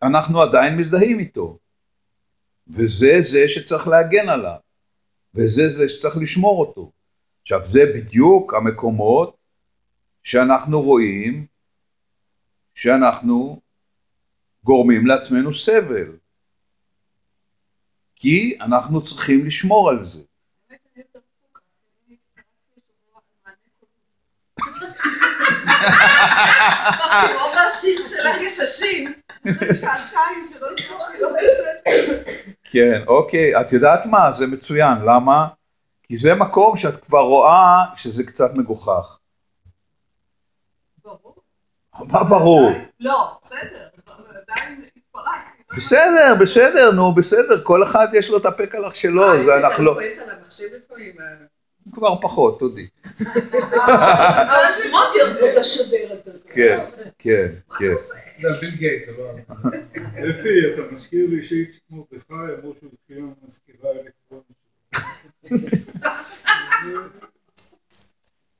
שאנחנו עדיין מזדהים איתו, וזה זה שצריך להגן עליו, וזה זה שצריך לשמור אותו. עכשיו, זה בדיוק המקומות שאנחנו רואים שאנחנו גורמים לעצמנו סבל. כי אנחנו צריכים לשמור על זה. רוב השיר של הגששים, שעתיים שלא הצלחתי לא. כן, אוקיי, את יודעת מה? זה מצוין, למה? כי זה מקום שאת כבר רואה שזה קצת מגוחך. ברור. מה ברור? לא, בסדר, עדיין התפרקתי. בסדר, בסדר, נו, בסדר, כל אחד יש לו את הפקלח שלו, זה אנחנו לא... כבר פחות, תודי. העוצמות יורדות לשבר את זה. כן, כן, כן. זה ביל גייט, זה לא... אפי, אתה מזכיר לי שאיץ כמו בך, אמרו שהוא התחיל עם המזכירה האלקטרונית.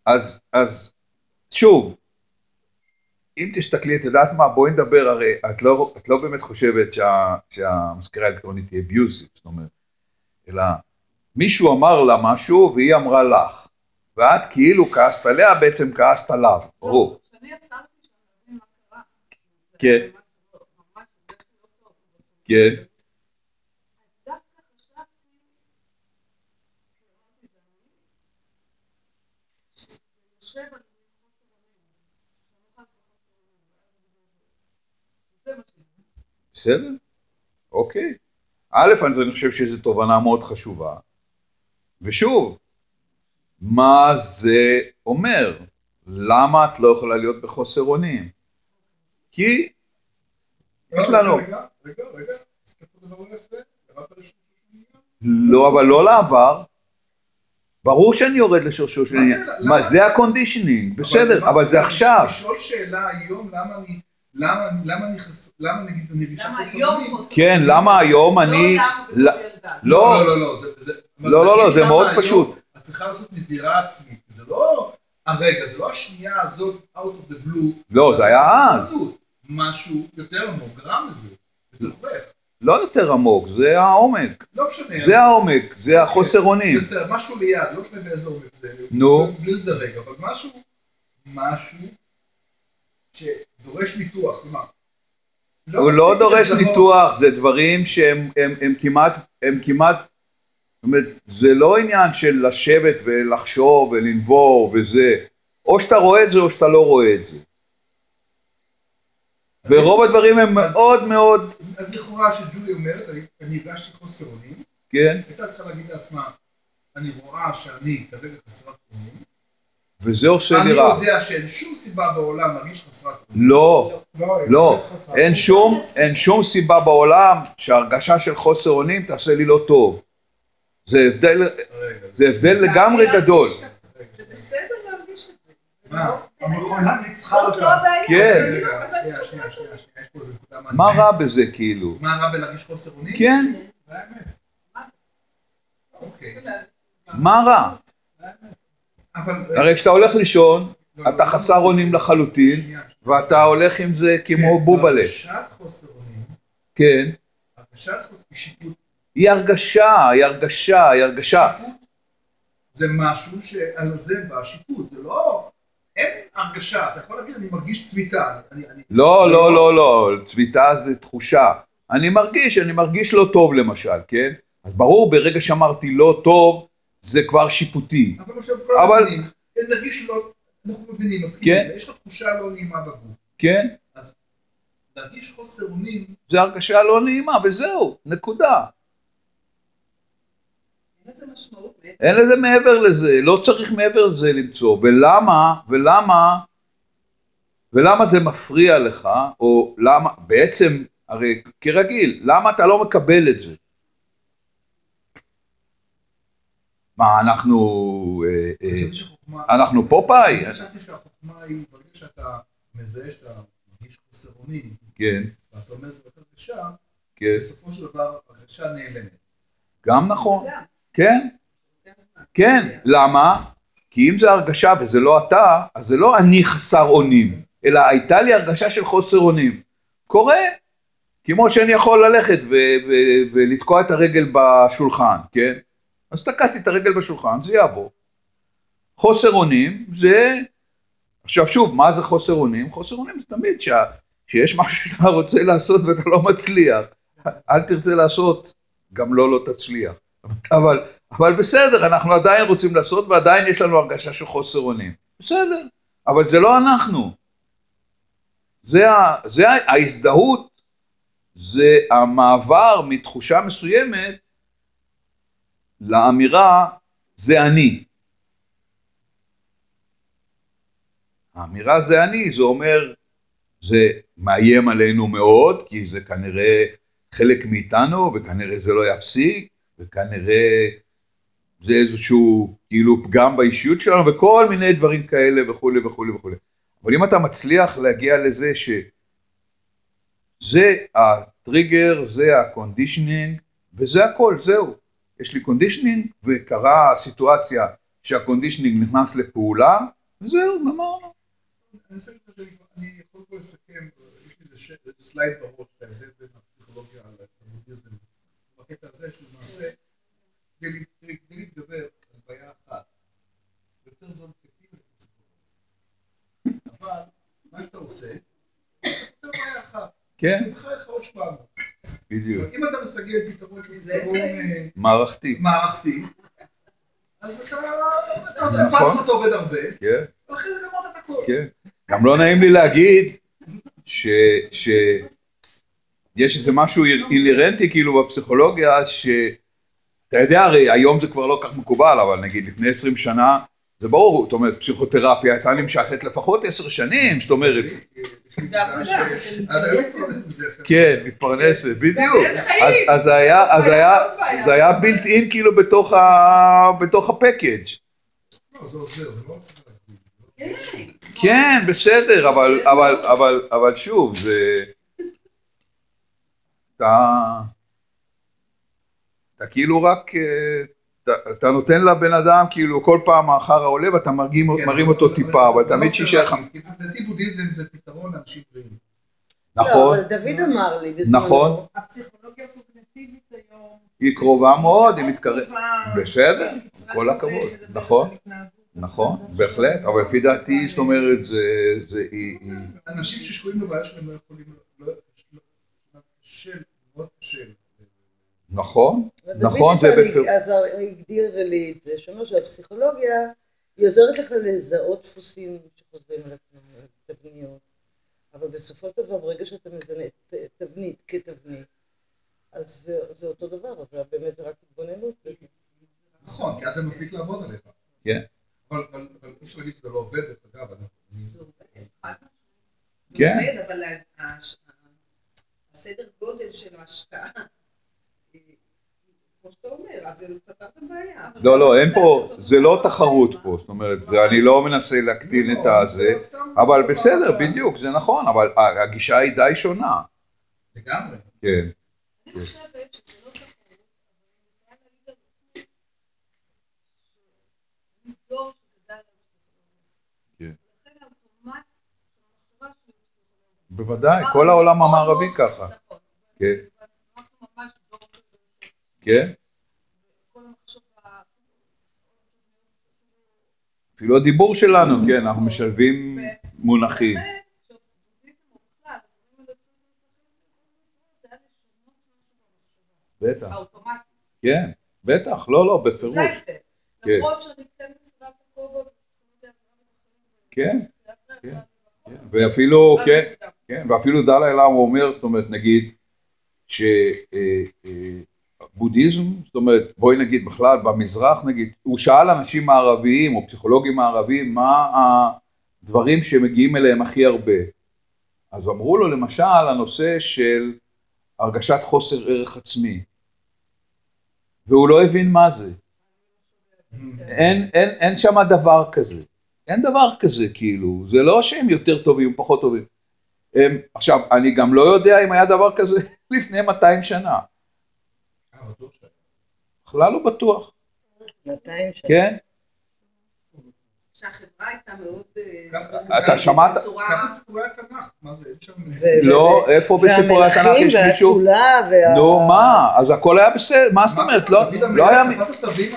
אז, אז, שוב, אם תסתכלי, את יודעת מה, בואי נדבר, הרי את לא, את לא באמת חושבת שה, שהמזכירה האלקטרונית היא אביוזיב, זאת אומרת, אלא מישהו אמר לה משהו והיא אמרה לך, ואת כאילו כעסת עליה, בעצם כעסת עליו, ברור. כן. בסדר, אוקיי. א', אני חושב שזו תובנה מאוד חשובה. ושוב, מה זה אומר? למה את לא יכולה להיות בחוסר אונים? כי יש לנו... רגע, רגע, רגע, לא? לא, אבל לא לעבר. ברור שאני יורד לשורשו של מה זה? עניין. מה זה ה conditioning? בסדר, אבל זה? עכשיו. לשאול שאלה היום, למה אני, למה, למה אני חס... למה נגיד אני חוסר היום אונים? כן? למה היום לא אני... לא-. לא, לא, לא, זה, זה, לא, לא, לא, זה מאוד פשוט. את צריכה לעשות נבירה עצמית, זה לא הרגע, זה לא השנייה הזאת, out of the blue. לא, זה היה אז. משהו יותר עמוק גרם לזה, בתוכך. לא יותר עמוק, זה העומק. לא משנה. זה העומק, זה החוסר אונים. בסדר, משהו ליד, לא משנה באיזה עומק זה. נו. בלי לדרג, אבל משהו, משהו שדורש ניתוח, כלומר. הוא לא דורש ניתוח, זה דברים שהם הם, הם כמעט, הם כמעט, זאת אומרת, זה לא עניין של לשבת ולחשוב ולנבור וזה, או שאתה רואה את זה או שאתה לא רואה את זה. ורוב הדברים הם מאוד מאוד, אז לכאורה שג'ולי אומרת, אני- אני הרגשתי חוסר אונים, כן, הייתה צריכה להגיד לעצמה, אני רואה שאני כרגע חסרת אונים, וזה עושה אני לי רע. יודע שאין שום סיבה בעולם להרגיש חסרת אונים. לא, לא, אין אין שום סיבה בעולם שהרגשה של חוסר אונים תעשה לי לא טוב. זה הבדל, זה הבדל לגמרי גדול. זה בסדר להרגיש את זה. מה? לא- המכונה ניצחה זאת לא אותה. הבעיה. כן. אז אני לא- נקודה מה. רע בזה כאילו? מה רע בלהרגיש חוסר אונים? כן, אוקיי. מה רע? אבל... הרי כשאתה הולך לישון, אתה חסר אונים לחלוטין. ואתה הולך עם זה כמו כן, בובלה. הרגשת חוסר אונים, כן, הרגשת חוסר שיפוט, היא הרגשה, היא הרגשה, היא הרגשה. שיפוט זה משהו שעל זה בא שיפוט, זה לא... אין הרגשה, אתה יכול להגיד אני מרגיש צביטה, אני... אני- לא, לא, לא, לא, צביטה זה תחושה. אני מרגיש, אני מרגיש לא טוב למשל, כן? אז ברור, ברגע שאמרתי לא טוב, זה כבר שיפוטי. אבל עכשיו כל אבל- המבינים, נרגיש לא... אנחנו מבינים, מסכימים, כן. יש לך תחושה לא נעימה בגוף. כן? להרגיש חוסר אונים, זה הרגשה לא נעימה, וזהו, נקודה. אין לזה. מעבר. אין לזה לא צריך מעבר לזה למצוא. ולמה, ולמה, ולמה זה מפריע לך, או למה, בעצם, הרי כרגיל, למה אתה לא מקבל את זה? מה, אנחנו, אה, אה. אנחנו פופאי? אני חשבתי שהחוכמה היא, ברגע שאתה מזהה שאתה מרגיש חוסר אונים, כן, ואתה אומר זאת הרגשה, כן, בסופו של דבר הרגשה נעלמת. גם נכון, כן. כן, למה? כי אם זה הרגשה וזה לא אתה, אז זה לא אני חסר אונים, אלא הייתה לי הרגשה של חוסר אונים. קורה, כמו שאני יכול ללכת ולתקוע את הרגל בשולחן, כן? אז תקעתי את הרגל בשולחן, זה יעבור. חוסר אונים זה... עכשיו שוב, מה זה חוסר אונים? חוסר אונים זה תמיד שה... שיש משהו שאתה רוצה לעשות ואתה לא מצליח. אל תרצה לעשות, גם לא לא תצליח. אבל, אבל בסדר, אנחנו עדיין רוצים לעשות ועדיין יש לנו הרגשה של חוסר אונים. בסדר, אבל זה לא אנחנו. זה, זה ההזדהות, זה המעבר מתחושה מסוימת לאמירה זה אני. האמירה זה אני, זה אומר, זה מאיים עלינו מאוד, כי זה כנראה חלק מאיתנו, וכנראה זה לא יפסיק, וכנראה זה איזשהו כאילו פגם באישיות שלנו, וכל מיני דברים כאלה וכולי וכולי וכולי. אבל אם אתה מצליח להגיע לזה שזה הטריגר, זה ה conditioning, וזה הכל, זהו. יש לי conditioning, וקרה סיטואציה שה conditioning נכנס לפעולה, וזהו, גמרנו. אני יכול לסכם, יש לי איזה סלייד בראש, ההבדל בין הפסיכולוגיה לבודהיזם, בקטע הזה שלמעשה, כדי לה- כדי להתגבר על בעיה אחת, יותר זול אפקטיבי. אבל מה שאתה עושה, זה יותר בעיה אחת, כן, אני מחייך לך עוד 700. בדיוק. אם אתה מסגל פתרון שהוא פתרון אה, מערכתי. מערכתי, אז אתה אתה עושה נכון. פעם אחת עובד הרבה, כן. ואחרי זה גמרת את הכל. כן. גם לא נעים לי להגיד ש... יש איזה משהו אינהרנטי כאילו בפסיכולוגיה ש... אתה יודע הרי היום זה כבר לא כך מקובל אבל נגיד לפני 20 שנה זה ברור, זאת אומרת פסיכותרפיה הייתה נמשכת לפחות 10 שנים, זאת אומרת. כן, מתפרנסת, בדיוק. אז, אז זה היה, בילט אין כאילו בתוך, הפקאג', לא, זה עוזר, זה לא להגזים. כן, בסדר, אבל שוב, זה... אתה... אתה כאילו רק... אה, אתה, אתה נותן לבן אדם כאילו כל פעם החרא עולה ואתה מרים, כן, מרים אותו אבל- טיפה, אבל זה לא תמיד שישאר לך... לדעתי בודהיזם זה פתרון לאנשים בריאים. נכון, לא, אבל דוד אמר לי בזמנו. נכון. הפסיכולוגיה הקוגנטיבית היום... היא קרובה מאוד, היא מתקרבת... בסדר, כל הכבוד, נכון. נכון, בהחלט, אבל לפי דעתי, זאת אומרת, זה... אנשים ששקועים בבעיה שלהם לא יכולים, לא, נכון, נכון, זה בפירוש. אז הגדיר לי את זה, שאומר שהפסיכולוגיה היא עוזרת לך לזהות דפוסים שחוזרים על עצמם, תבניות, אבל בסופו של דבר ברגע שאתה מזנה תבנית כתבנית, אז זה, אותו דבר, אבל באמת זה רק התבוננות. נכון, כי אז זה מפסיק לעבוד עליך. כן. אבל אי אפשר להגיד שזה לא עובד, אגב, אני- זה עובד, חד משמעית. זה כן. עובד, אבל הסדר גודל של ההשקעה, אה, כמו שאתה אומר, אז זה פתר את הבעיה. לא, לא, אין פה, זה לא תחרות פה, זאת אומרת, ואני לא מנסה להקטין את הזה, לא, זה סתם- אבל בסדר, בדיוק, זה נכון, אבל הגישה היא די שונה. לגמרי. כן, אני חושבת שזה לא תחרות, אבל אני יכולה להגיד על עצמי, שאני דור שגדל על פסיכולוגיה. כן. ולכן האוטומט של המחשבה שלי הוא פסיכולוגיה. בוודאי, כל העולם המערבי ככה. כן. כן, אפילו הדיבור שלנו, כן, אנחנו משלבים מונחים. בטח. כן, בטח, לא, לא, בפירוש. כן. כן כן, כן, והכל, כן, ואפילו, אבל כן, נקודה. כן, ואפילו דלאי למה אומר, זאת אומרת, נגיד, שבודהיזם, זאת אומרת, בואי נגיד בכלל, במזרח נגיד, הוא שאל אנשים מערביים או פסיכולוגים מערביים, מה הדברים שמגיעים אליהם הכי הרבה. אז אמרו לו למשל הנושא של הרגשת חוסר ערך עצמי. והוא לא הבין מה זה. אין, אין, אין שם דבר כזה. אין דבר כזה, כאילו. זה לא שהם יותר טובים פחות טובים. הם, עכשיו, אני גם לא יודע אם היה דבר כזה לפני 200 שנה. אה, בטוח שאתה- בכלל לא בטוח. שנתיים, שנה. כן? שהחברה הייתה מאוד... אה, ככה- אתה שמעת? את סיפורי התנ"ך, מה זה, אין שם... לא, איפה בסיפורי התנ"ך יש מישהו? והאצולה וה... נו, מה? אז הכל היה בסדר, מה זאת אומרת? לא לא היה... המלך תפס הצווים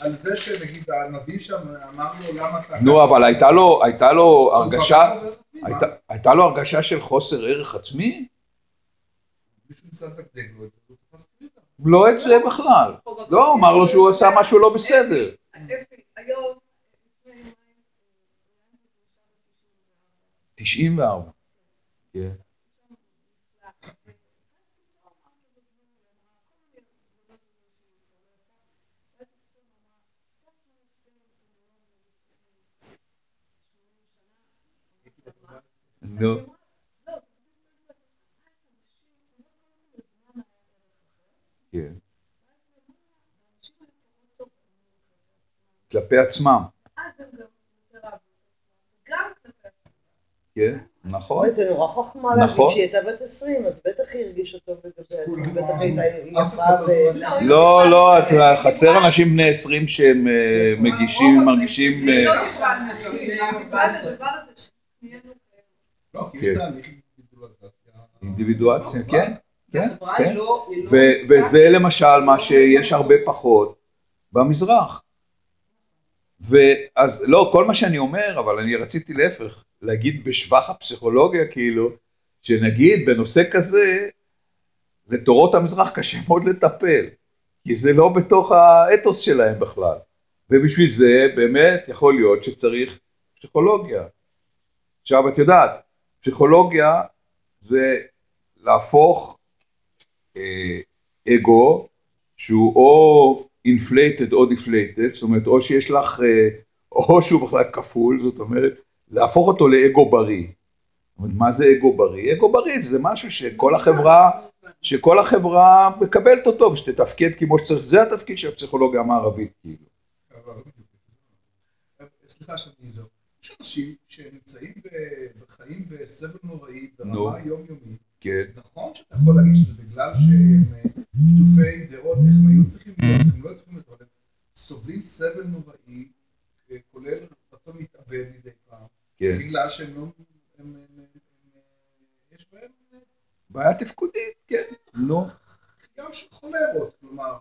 על- זה שנגיד הנביא שם אמר לו למה אתה... נו, אבל הייתה לו- הרגשה... לו, הייתה- לו הרגשה של חוסר ערך עצמי? מישהו ניסה לדקדק לו את זה, הוא תפס קריזה. לא את זה בכלל. לא, אמר לו שהוא עשה משהו לא בסדר. היום, לפני יומיים, 94. כן. נו. כן. כלפי עצמם, אז הם גם יותר אהבו את עצמם, גם כלפי כן, נכון. אוי, זה נורא חוכמה נכון. להגיד שהיא הייתה בת 20, אז בטח היא הרגישה טוב לגבי עצמה, כולם בטח היא הייתה יפה אחד ו... לא- לא, לא, את- חסר אנשים בני 20 שהם אה, מגישים, מרגישים... אה, לא. לא, כן. אינדיבידואציה, כן, כן, כן. לא... לא וזה למשל מה שיש הרבה פחות במזרח. ואז לא, כל מה שאני אומר, אבל אני רציתי להפך, להגיד בשבח הפסיכולוגיה כאילו, שנגיד בנושא כזה, לתורות המזרח קשה מאוד לטפל, כי זה לא בתוך האתוס שלהם בכלל. ובשביל זה באמת יכול להיות שצריך פסיכולוגיה. עכשיו את יודעת, פסיכולוגיה זה להפוך אה, אגו שהוא או inflated או deflated, זאת אומרת או שיש לך, אה, או שהוא בכלל כפול, זאת אומרת להפוך אותו לאגו בריא. מה זה אגו בריא? אגו בריא זה משהו שכל החברה, שכל החברה מקבלת אותו ושתתפקד כמו שצריך, זה התפקיד של הפסיכולוגיה המערבית כאילו. סליחה שאני לא. יש אנשים שנמצאים בחיים בסבל נוראי נו. ברמה יומיומית. כן, נכון שאתה יכול להגיד שזה בגלל שהם אה, שיתופי דעות, איך הם היו צריכים להיות, הם לא צריכים להיות, סובלים סבל נוראי, אה, כולל רצון להתאבד מדי פעם, כן. בגלל שהם לא, הם, הם, הם, הם, יש בהם בעיה תפקודית, כן, נו. ים של חולרות, כלומר,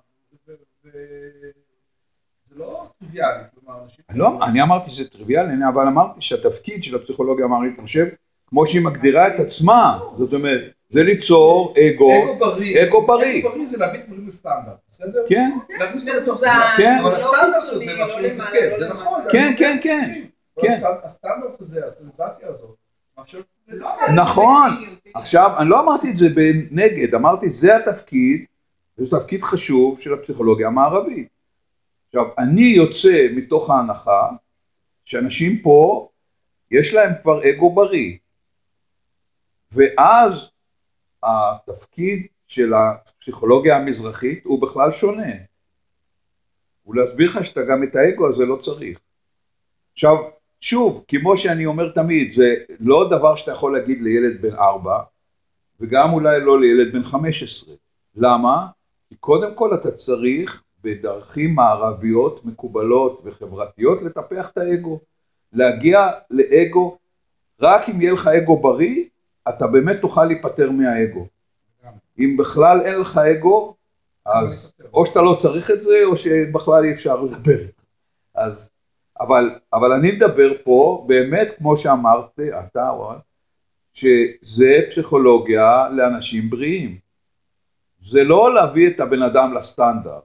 זה לא טריוויאלי, כלומר, אנשים... לא, אני אמרתי שזה טריוויאלי, אני- אבל אמרתי שהתפקיד של הפסיכולוגיה המערבית, אני חושב, כמו שהיא מגדירה את עצמה, זאת אומרת, זה ליצור אגו, אגו בריא, אגו בריא. אגו בריא זה להביא דברים לסטנדרט, בסדר? כן. כן. אבל לא הסטנדרט הזה לא לא זה. נכון, כן, כן. כן, כן. הסטנ- הסטנדרט הזה, הסטנדרטיזציה הזאת. נכון. עכשיו, אני לא אמרתי את זה בנגד, אמרתי זה התפקיד, וזה תפקיד חשוב של הפסיכולוגיה המערבית. עכשיו, אני יוצא מתוך ההנחה שאנשים פה, יש להם כבר אגו בריא, ואז התפקיד של הפסיכולוגיה המזרחית הוא בכלל שונה. הוא להסביר לך שאתה גם את האגו הזה לא צריך. עכשיו, שוב, כמו שאני אומר תמיד, זה לא דבר שאתה יכול להגיד לילד בן ארבע, וגם אולי לא לילד בן חמש עשרה. למה? כי קודם כל אתה צריך בדרכים מערביות, מקובלות וחברתיות לטפח את האגו. להגיע לאגו, רק אם יהיה לך אגו בריא, אתה באמת תוכל להיפטר מהאגו. אם בכלל אין לך אגו, אז או שאתה לא צריך את זה, או שבכלל אי אפשר לדבר. אז, אבל, אבל אני מדבר פה, באמת, כמו שאמרת, אתה, שזה פסיכולוגיה לאנשים בריאים. זה לא להביא את הבן אדם לסטנדרט.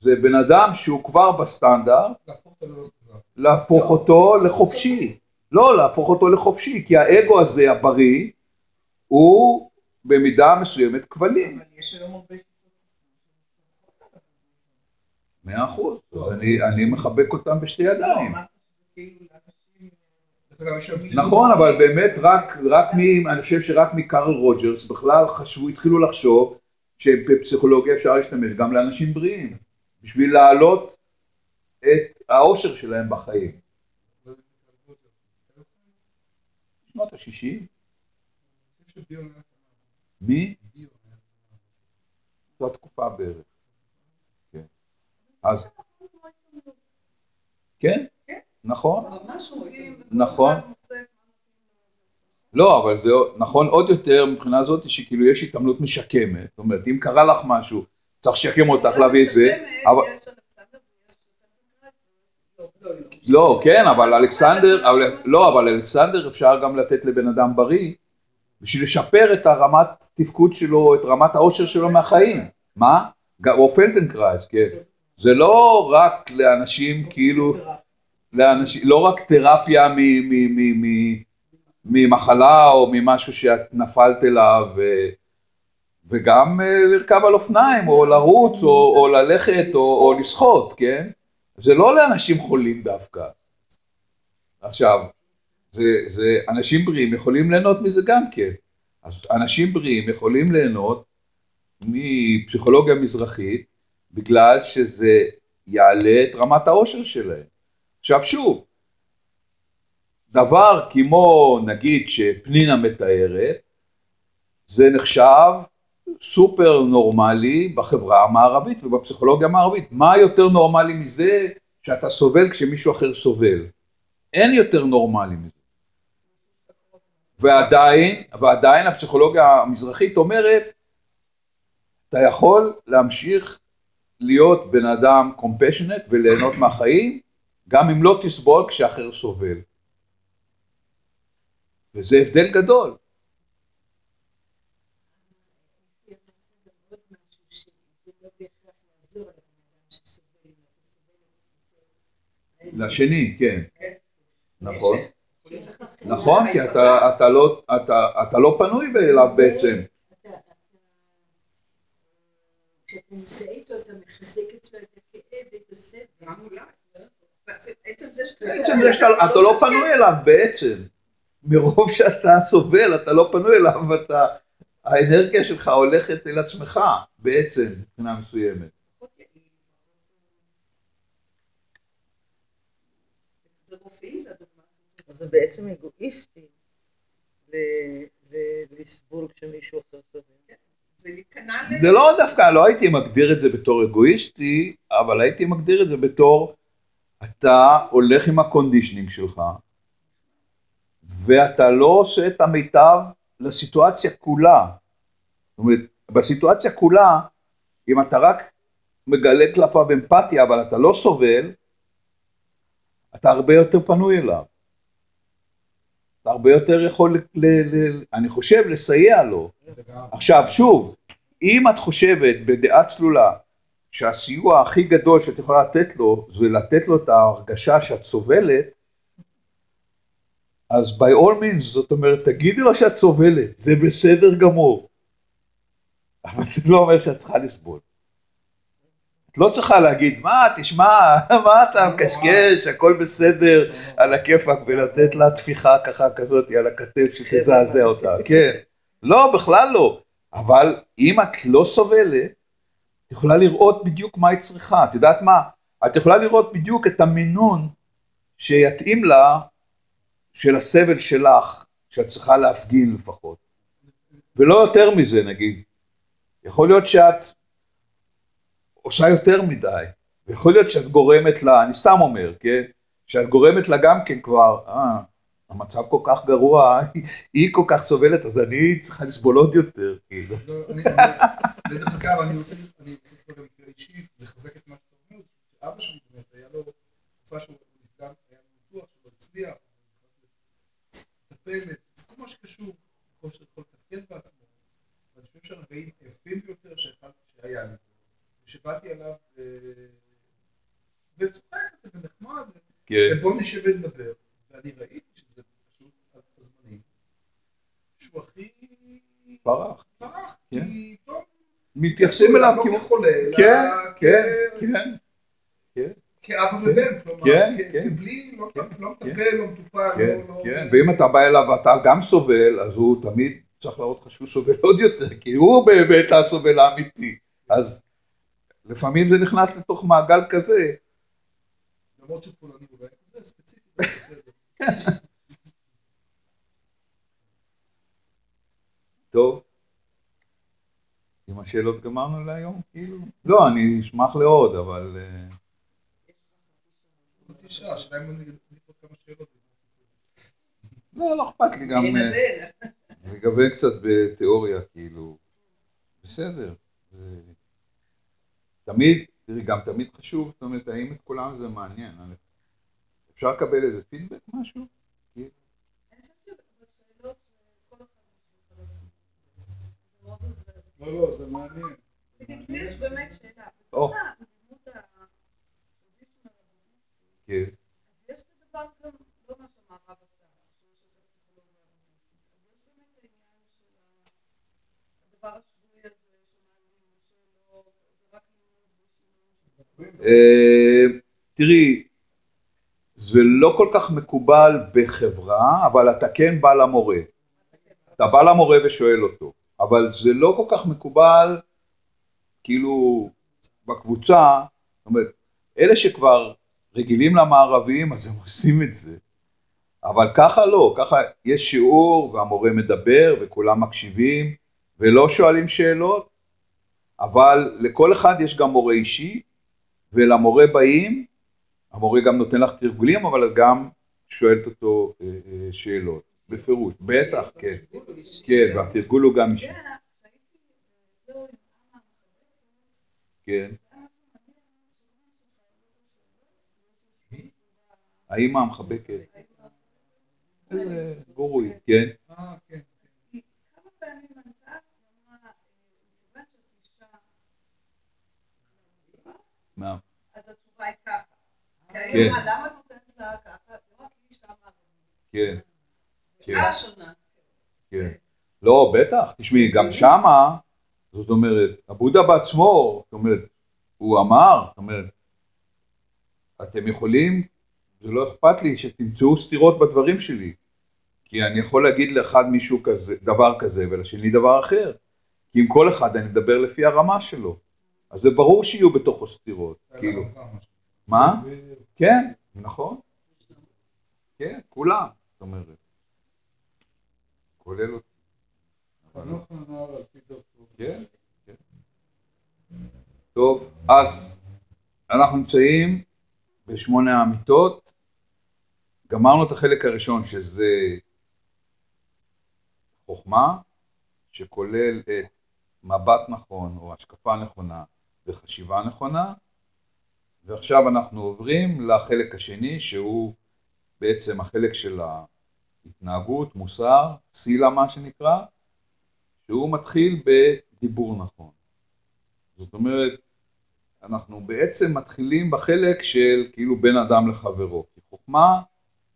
זה בן אדם שהוא כבר בסטנדרט, להפוך אותו. להפוך אותו לחופשי. לא, להפוך אותו לחופשי, כי האגו הזה, הבריא, הוא במידה מסוימת כבלים. אבל יש היום הרבה מאה אחוז. אז אני, מחבק אותם בשתי לא, ידיים. שזה כאילו נכון, אבל באמת רק. אני חושב שרק מקארל רוג'רס בכלל חשבו, התחילו לחשוב שבפסיכולוגיה אפשר להשתמש גם לאנשים בריאים, בשביל להעלות את העושר שלהם בחיים. שנות ה-60? יש שם דיון- מי? זו התקופה בערך. אז כן. נכון. נכון. לא, אבל זה נכון עוד יותר מבחינה זאת שכאילו יש התעמלות משקמת, זאת אומרת אם קרה לך משהו צריך לשקם אותך להביא את זה, אבל לא, כן, אבל אלכסנדר, אבל, לא, אבל אלכסנדר אפשר גם לתת לבן אדם בריא בשביל לשפר את הרמת תפקוד שלו, את רמת העושר שלו מהחיים. מה? או פלדנקרייז, כן. זה לא רק לאנשים כאילו, לאנשים, לא רק תרפיה ממחלה או ממשהו שאת נפלת אליו, וגם אה, לרכב על אופניים, או לרוץ, או, או ללכת, או, או לשחות, כן? זה לא לאנשים חולים דווקא. עכשיו, זה, זה, אנשים בריאים יכולים ליהנות מזה גם כן. אז אנשים בריאים יכולים ליהנות מפסיכולוגיה מזרחית, בגלל שזה יעלה את רמת העושר שלהם. עכשיו שוב, דבר כמו נגיד שפנינה מתארת, זה נחשב סופר נורמלי בחברה המערבית ובפסיכולוגיה המערבית. מה יותר נורמלי מזה שאתה סובל כשמישהו אחר סובל? אין יותר נורמלי מזה. ועדיין, ועדיין הפסיכולוגיה המזרחית אומרת, אתה יכול להמשיך להיות בן אדם compassionate וליהנות מהחיים, גם אם לא תסבול כשאחר סובל. וזה הבדל גדול. לשני, כן. נכון. נכון, כי אתה, לא, לא פנוי אליו בעצם. כשאתה נמצא איתו אתה מחזק אצלו את הכאב ואת הסבל. עצם זה שאתה לא פנוי אליו בעצם. מרוב שאתה סובל, אתה לא פנוי אליו, ואתה, האנרגיה שלך הולכת אל עצמך בעצם, מבחינה מסוימת. זה בעצם אגואיסטי לסבול כשמישהו אחר סובל. זה לא דווקא, לא הייתי מגדיר את זה בתור אגואיסטי, אבל הייתי מגדיר את זה בתור אתה הולך עם ה conditioning שלך, ואתה לא עושה את המיטב לסיטואציה כולה. זאת אומרת, בסיטואציה כולה, אם אתה רק מגלה כלפיו אמפתיה, אבל אתה לא סובל, אתה הרבה יותר פנוי אליו. אתה הרבה יותר יכול, ל, ל, אני חושב, לסייע לו. עכשיו, שוב, אם את חושבת בדעה צלולה שהסיוע הכי גדול שאת יכולה לתת לו זה לתת לו את ההרגשה שאת סובלת, אז by all means, זאת אומרת, תגידי לו שאת סובלת, זה בסדר גמור. אבל זה לא אומר שאת צריכה לסבול. את לא צריכה להגיד, מה, תשמע, מה אתה מקשקש, הכל בסדר, על הכיפאק, ולתת לה טפיחה ככה כזאת על הכתף שתזעזע אותה, כן. לא, בכלל לא. אבל אם את לא סובלת, את יכולה לראות בדיוק מה היא צריכה. את יודעת מה? את יכולה לראות בדיוק את המינון שיתאים לה של הסבל שלך, שאת צריכה להפגין לפחות. ולא יותר מזה נגיד. יכול להיות שאת עושה יותר מדי, ויכול להיות שאת גורמת לה, אני סתם אומר, כן? שאת גורמת לה גם כן כבר, אה, המצב כל כך גרוע, היא כל כך סובלת, אז אני צריכה לסבול עוד יותר, כאילו. דרך אגב, אני רוצה לספר גם מקרה אישי, לחזק את מה שאתה אומר, אבא שלי באמת, היה לו תקופה שהוא נפגע, היה ניתוח שהוא הצליח, לטפל, כל מה שקשור, שאתה יכול לתפקד בעצמו, ואני חושב שהרגעים היפים ביותר שהיה לי, שבאתי אליו וצוחק כזה ונחמד, ובוא נשב ונדבר, ואני ראיתי שזה פשוט על הזמנים, שהוא הכי פרח, פרח, כי טוב, מתייחסים אליו לא כמו כחולה, אלא כן, כן, כן, כן, כאבא ובן, כלומר, כן, כן. כבלי, לא כן, לא כן. מטפל, לא מטופל, כן, לא... כן, ואם אתה בא אליו ואתה גם סובל, אז הוא תמיד צריך להראות לך שהוא סובל עוד יותר, כי הוא באמת הסובל האמיתי, אז לפעמים זה נכנס לתוך מעגל כזה, למרות שהוא פולני אולי, זה ספציפי, זה בסדר. טוב. עם השאלות גמרנו להיום, כאילו? לא, אני אשמח לעוד, אבל... אה, חצי שעה, השאלה אם אני אגיד עוד כמה שאלות. לא, לא אכפת לי גם... אה. לגוון קצת בתיאוריה, כאילו, בסדר. תמיד, תראי, גם תמיד חשוב, זאת אומרת, האם את כולם זה מעניין. אני- אפשר לקבל איזה פידבק, משהו? עוזר. לא, לא, זה מעניין. יש באמת שאלה. כן. אז יש את הדבר גם, לא מה שהמערב עשה, שיש את הפסיכולוגיה הבודהיסטית, אז יש באמת העניין של ה- הדבר השבועי הזה שמעלים שאלות, זה רק לימוד ושינוי. אה, תראי, זה לא כל כך מקובל בחברה, אבל אתה כן בא למורה. אתה בא למורה ושואל אותו, אבל זה לא כל כך מקובל, כאילו, בקבוצה, זאת אומרת, אלה שכבר רגילים למערבים, אז הם עושים את זה. אבל ככה לא, ככה יש שיעור והמורה מדבר וכולם מקשיבים ולא שואלים שאלות, אבל לכל אחד יש גם מורה אישי, ולמורה באים, המורה גם נותן לך תרגולים, אבל גם שואלת אותו אה, אה, שאלות, בפירוש, בטח, כן, כן, והתרגול הוא גם אישי, כן. האמא המחבקת, איזה גורוי, כן, אה, כן. היא כמה פעמים ענתה, היא אמרה, אה, מכיוון שאת אישה, מה, אז התשובה היא ככה. כן. היא אמרה, למה את נותנת לה ככה? זה רק היא אישה מערבית. כן, כן. שעה שונה. כן. לא, בטח, תשמעי, גם שמה, זאת אומרת, הבודה בעצמו, זאת אומרת, הוא אמר, זאת אומרת, אתם יכולים, זה לא אכפת לי שתמצאו סתירות בדברים שלי, כי אני יכול להגיד לאחד מישהו כזה, דבר כזה, ולשני דבר אחר, כי עם כל אחד אני מדבר לפי הרמה שלו, אז זה ברור שיהיו בתוכו סתירות, כאילו, מה? כן, נכון, כן, כולם, זאת אומרת, כולל אותי. דרכו. כן, כן. טוב, אז אנחנו נמצאים בשמונה האמיתות. גמרנו את החלק הראשון שזה חוכמה, שכולל את מבט נכון או השקפה נכונה וחשיבה נכונה, ועכשיו אנחנו עוברים לחלק השני שהוא בעצם החלק של ההתנהגות, מוסר, סילה מה שנקרא, שהוא מתחיל בדיבור נכון. זאת אומרת, אנחנו בעצם מתחילים בחלק של כאילו בין אדם לחברו. חוכמה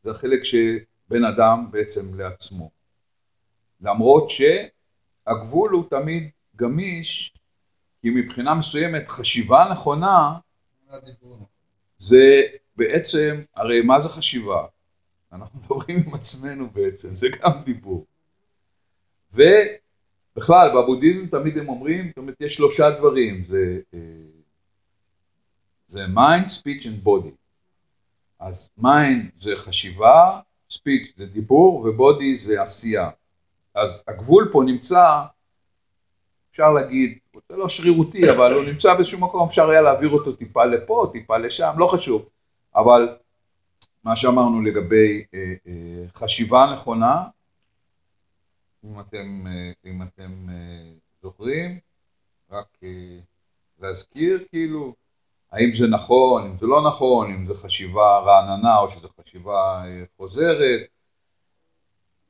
זה החלק שבין אדם בעצם לעצמו. למרות שהגבול הוא תמיד גמיש, כי מבחינה מסוימת חשיבה נכונה זה בעצם, הרי מה זה חשיבה? אנחנו מדברים עם עצמנו בעצם, זה גם דיבור. ובכלל, בבודהיזם תמיד הם אומרים, זאת אומרת, יש שלושה דברים, זה, אה, זה mind, speech and body. אז mind זה חשיבה, speech זה דיבור, ובody זה עשייה. אז הגבול פה נמצא, אפשר להגיד, זה לא שרירותי, אבל הוא נמצא באיזשהו מקום, אפשר היה להעביר אותו טיפה לפה, טיפה לשם, לא חשוב. אבל מה שאמרנו לגבי אה, אה, חשיבה נכונה, אם אתם, אה, אם אתם אה, זוכרים, רק אה, להזכיר כאילו, האם זה נכון, אם זה לא נכון, אם זה חשיבה רעננה או שזו חשיבה אה, חוזרת,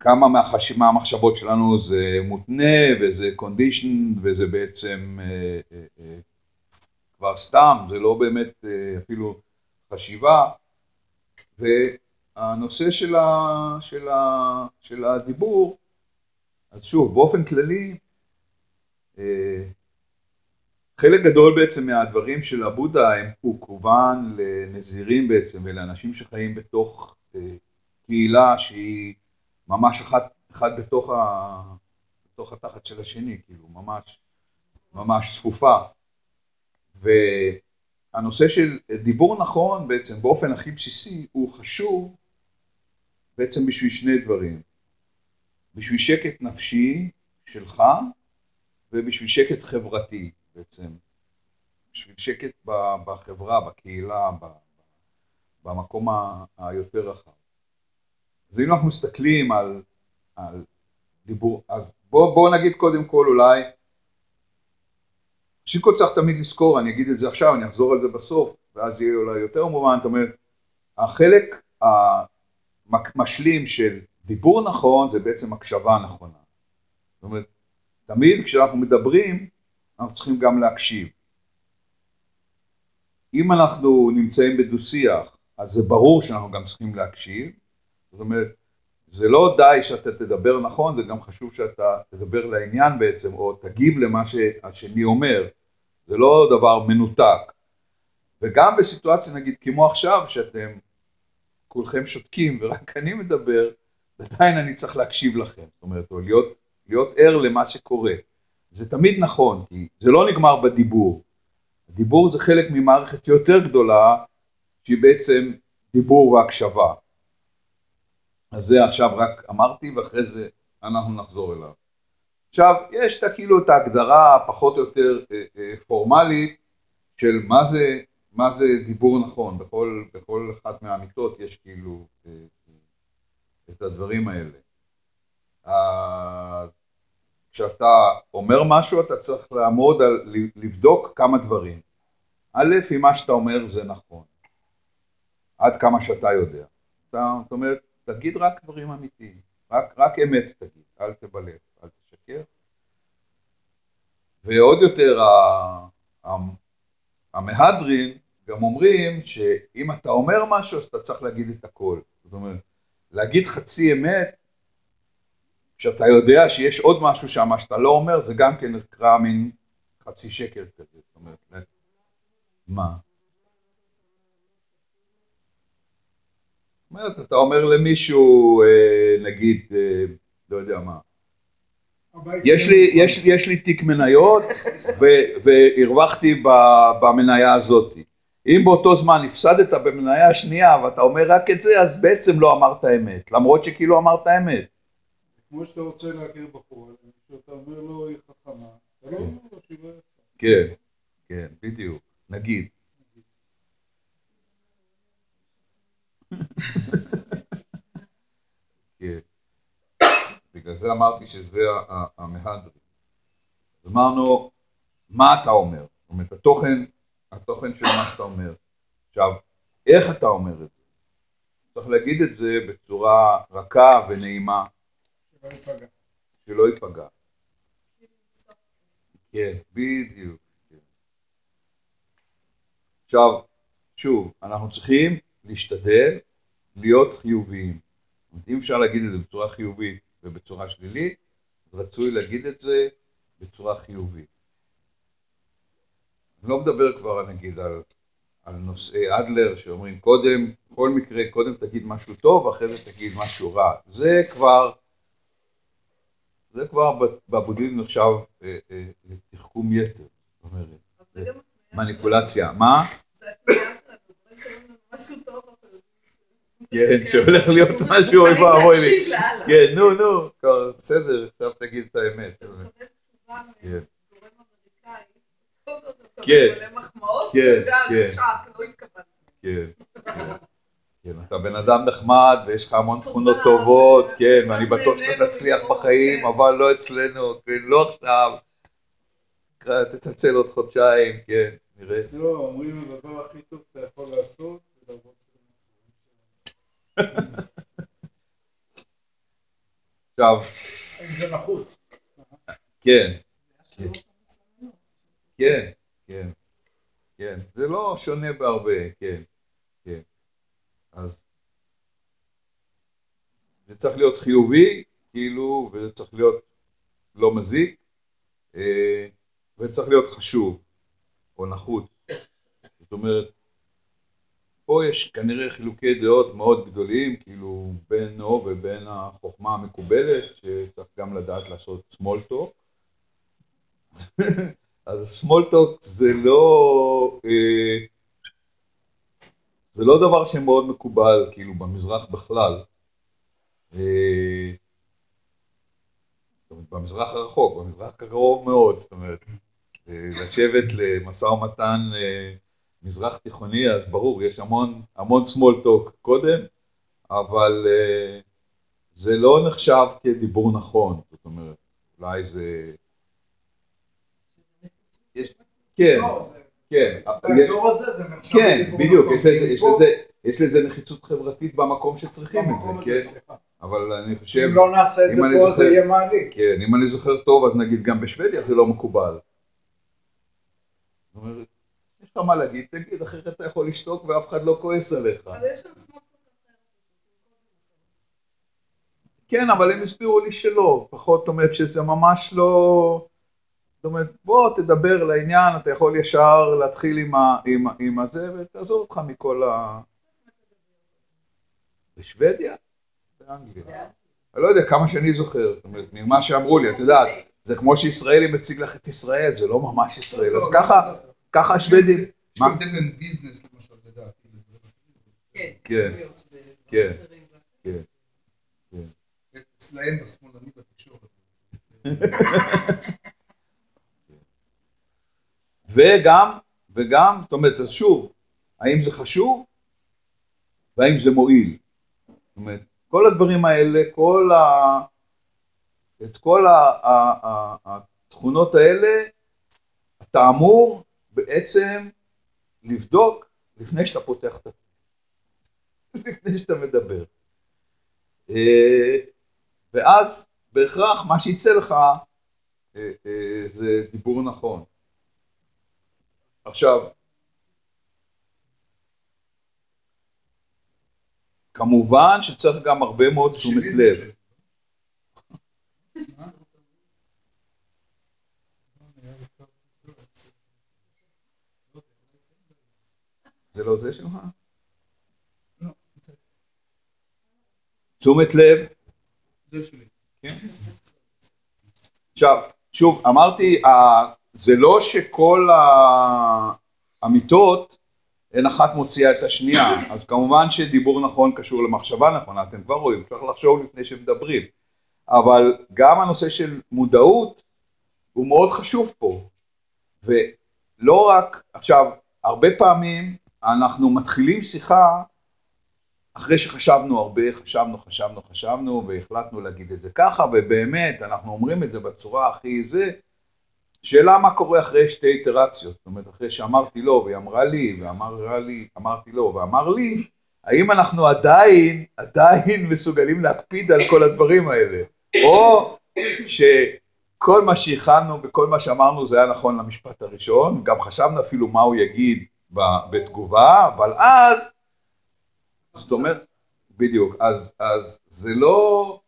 כמה מהחש... מהמחשבות שלנו זה מותנה וזה condition וזה בעצם אה, אה, אה, כבר סתם, זה לא באמת אפילו חשיבה. והנושא של, ה... של, ה... של הדיבור, אז שוב, באופן כללי, חלק גדול בעצם מהדברים של הבודה הם הוא כוון לנזירים בעצם ולאנשים שחיים בתוך קהילה שהיא ממש אחת, אחד בתוך, ה, בתוך התחת של השני, כאילו, ממש, ממש צפופה. והנושא של דיבור נכון בעצם באופן הכי בסיסי הוא חשוב בעצם בשביל שני דברים. בשביל שקט נפשי שלך ובשביל שקט חברתי בעצם. בשביל שקט בחברה, בקהילה, במקום היותר רחב. אז אם אנחנו מסתכלים על, על דיבור, אז בואו בוא נגיד קודם כל אולי, כל צריך תמיד לזכור, אני אגיד את זה עכשיו, אני אחזור על זה בסוף, ואז יהיה אולי יותר מובן, זאת אומרת, החלק המשלים של דיבור נכון זה בעצם הקשבה נכונה. זאת אומרת, תמיד כשאנחנו מדברים, אנחנו צריכים גם להקשיב. אם אנחנו נמצאים בדו-שיח, אז זה ברור שאנחנו גם צריכים להקשיב. זאת אומרת, זה לא די שאתה תדבר נכון, זה גם חשוב שאתה תדבר לעניין בעצם, או תגיב למה שהשני אומר. זה לא דבר מנותק. וגם בסיטואציה נגיד כמו עכשיו, שאתם כולכם שותקים ורק אני מדבר, עדיין אני צריך להקשיב לכם. זאת אומרת, או להיות, להיות ער למה שקורה. זה תמיד נכון, כי זה לא נגמר בדיבור. הדיבור זה חלק ממערכת יותר גדולה, שהיא בעצם דיבור והקשבה. אז זה עכשיו רק אמרתי, ואחרי זה אנחנו נחזור אליו. עכשיו, יש את, כאילו את ההגדרה הפחות או יותר אה, אה, פורמלית של מה זה, מה זה דיבור נכון. בכל, בכל אחת מהאמיתות יש כאילו אה, את הדברים האלה. כשאתה אומר משהו אתה צריך לעמוד על, לבדוק כמה דברים. א', אם מה שאתה אומר זה נכון, עד כמה שאתה יודע. אתה, זאת אומרת, תגיד רק דברים אמיתיים, רק, רק אמת תגיד, אל תבלף, אל תשקר. ועוד יותר, המהדרין גם אומרים שאם אתה אומר משהו אז אתה צריך להגיד את הכל. זאת אומרת, להגיד חצי אמת, כשאתה יודע שיש עוד משהו שם שאתה לא אומר, זה גם כן נקרא מין חצי שקר כזה. זאת אומרת, מה? אומרת, אתה אומר למישהו, אה, נגיד, אה, לא יודע מה, יש לי, יש, יש לי תיק מניות והרווחתי במניה הזאת. אם באותו זמן הפסדת במניה השנייה ואתה אומר רק את זה, אז בעצם לא אמרת אמת, למרות שכאילו אמרת אמת. כמו שאתה רוצה להכיר בחור, כשאתה אומר לו היא חכמה, אתה לא אומר לו שהיא לא יפה. כן, כן, בדיוק, נגיד. כן. בגלל זה אמרתי שזה המהדרי. אמרנו, מה אתה אומר? זאת אומרת, התוכן, התוכן של מה שאתה אומר. עכשיו, איך אתה אומר את זה? צריך להגיד את זה בצורה רכה ונעימה. שלא ייפגע. שלא ייפגע. כן, בדיוק. עכשיו, שוב, אנחנו צריכים להשתדל להיות חיוביים. אם אפשר להגיד את זה בצורה חיובית ובצורה שלילית, רצוי להגיד את זה בצורה חיובית. אני לא מדבר כבר נגיד על, על נושאי אדלר שאומרים קודם, כל מקרה קודם תגיד משהו טוב ואחרי זה תגיד משהו רע. זה כבר, זה כבר בבודהיזם נחשב אה, אה, לתחכום יתר, זאת אומרת, מניפולציה. מה? זה התנועה של הדוברים שאומרים לנו משהו טוב, אבל... כן, שהולך להיות משהו, אוי ואבוי לי. כן, נו, נו, בסדר, עכשיו תגיד את האמת. כן. כן, כן, כן. כן, כן, אתה בן אדם נחמד ויש לך המון תכונות טובות, כן, ואני בטוח שאתה תצליח בחיים, אבל לא אצלנו, כן, לא עכשיו. תצלצל עוד חודשיים, כן, נראה. לא, אומרים הדבר הכי טוב שאתה יכול לעשות, עכשיו, זה נחוץ. כן, כן, כן, כן, זה לא שונה בהרבה, כן, כן, אז זה צריך להיות חיובי, כאילו, וזה צריך להיות לא מזיק, אה, וצריך להיות חשוב, או נחוץ, זאת אומרת, פה יש כנראה חילוקי דעות מאוד גדולים, כאילו בינו ובין החוכמה המקובלת, שצריך גם לדעת לעשות small talk. אז small talk זה לא, אה, זה לא דבר שמאוד מקובל, כאילו במזרח בכלל. אה, במזרח הרחוק, במזרח הקרוב מאוד, זאת אומרת, אה, לשבת למשא ומתן מזרח תיכוני, אז ברור, יש המון, המון small talk קודם, אבל אה, זה לא נחשב כדיבור נכון, זאת אומרת, אולי זה... יש, כן, לא, כן, באזור הזה זה נחשב כן, לדיבור בדיוק, נכון, יש לזה- יש לזה- יש לזה נחיצות חברתית במקום שצריכים את זה, כן. אבל אני חושב, אם לא נעשה את זה פה זה יהיה מעליב. כן, אם אני זוכר טוב, אז נגיד גם בשוודיה זה לא מקובל. זאת אומרת, לך מה להגיד, תגיד, אחרת אתה יכול לשתוק ואף אחד לא כועס עליך. כן, אבל הם הסבירו לי שלא, פחות, זאת אומרת שזה ממש לא... זאת אומרת, בוא תדבר לעניין, אתה יכול ישר להתחיל עם, ה, עם, עם הזה, ותעזוב אותך מכל ה... בשוודיה? באנגליה. אני לא יודע כמה שאני זוכר, זאת אומרת, ממה שאמרו לי, את יודעת, זה כמו שישראלי מציג לך את ישראל, זה לא ממש ישראל, אז לא, ככה, לא, לא. ככה השוודים, יש מה? הבדל בין ביזנס למשל, לדעתי. כן. כן, כן. זה- כן. אצלהם בשמאלני בתקשורת. וגם, וגם, זאת אומרת, אז שוב, האם זה חשוב והאם זה מועיל? זאת אומרת, כל הדברים האלה, כל ה... את כל ה... ה... ה... התכונות האלה, אתה אמור בעצם לבדוק לפני שאתה פותח את הפה, לפני שאתה מדבר. אה, ואז בהכרח מה שיצא לך אה, אה, זה דיבור נכון. עכשיו, כמובן שצריך גם הרבה מאוד תשומת לב. זה לא זה שלך? לא, תשומת לב. זה שלי. עכשיו, שוב, אמרתי, זה לא שכל ה- המיטות הן אחת מוציאה את השנייה, אז כמובן שדיבור נכון קשור למחשבה נכונה, אתם כבר רואים, צריך לחשוב לפני שמדברים, אבל גם הנושא של מודעות הוא מאוד חשוב פה, ולא רק, עכשיו, הרבה פעמים אנחנו מתחילים שיחה אחרי שחשבנו הרבה, חשבנו, חשבנו, חשבנו, והחלטנו להגיד את זה ככה, ובאמת, אנחנו אומרים את זה בצורה הכי זה, שאלה מה קורה אחרי שתי איטרציות, זאת אומרת, אחרי שאמרתי לא, והיא אמרה לי, ואמרה לי, אמרתי לא, ואמר לי, האם אנחנו עדיין, עדיין מסוגלים להקפיד על כל הדברים האלה, או שכל מה שהכנו וכל מה שאמרנו זה היה נכון למשפט הראשון, גם חשבנו אפילו מה הוא יגיד בתגובה, אבל אז זאת אומרת, בדיוק, אז, אז זה לא,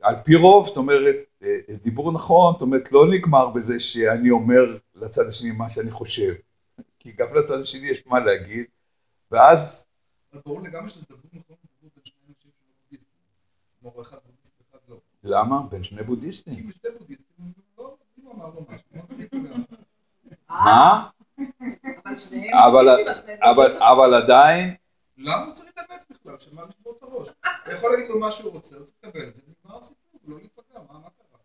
על פי רוב, זאת אומרת, אה, דיבור נכון, זאת אומרת, לא נגמר בזה שאני אומר לצד השני מה שאני חושב, כי גם לצד השני יש מה להגיד, ואז, אבל ברור לגמרי שזה דבר נכון דיבור בין שני אנשים שהם לא בודהיסטים. כמו אחד בודהיסט ואחד לא. למה? בין שני בודהיסטים. אם שני בודהיסטים, לא, אם הוא אמר לו משהו, לא. מה? אבל שניהם אבל, עדיין, למה הוא צריך להתאמץ בכלל? שמה לשבור את הראש? הוא יכול להגיד לו מה שהוא רוצה, הוא צריך לקבל את זה, ונגמר הסיפור, ולא להיפגע, מה מה קרה?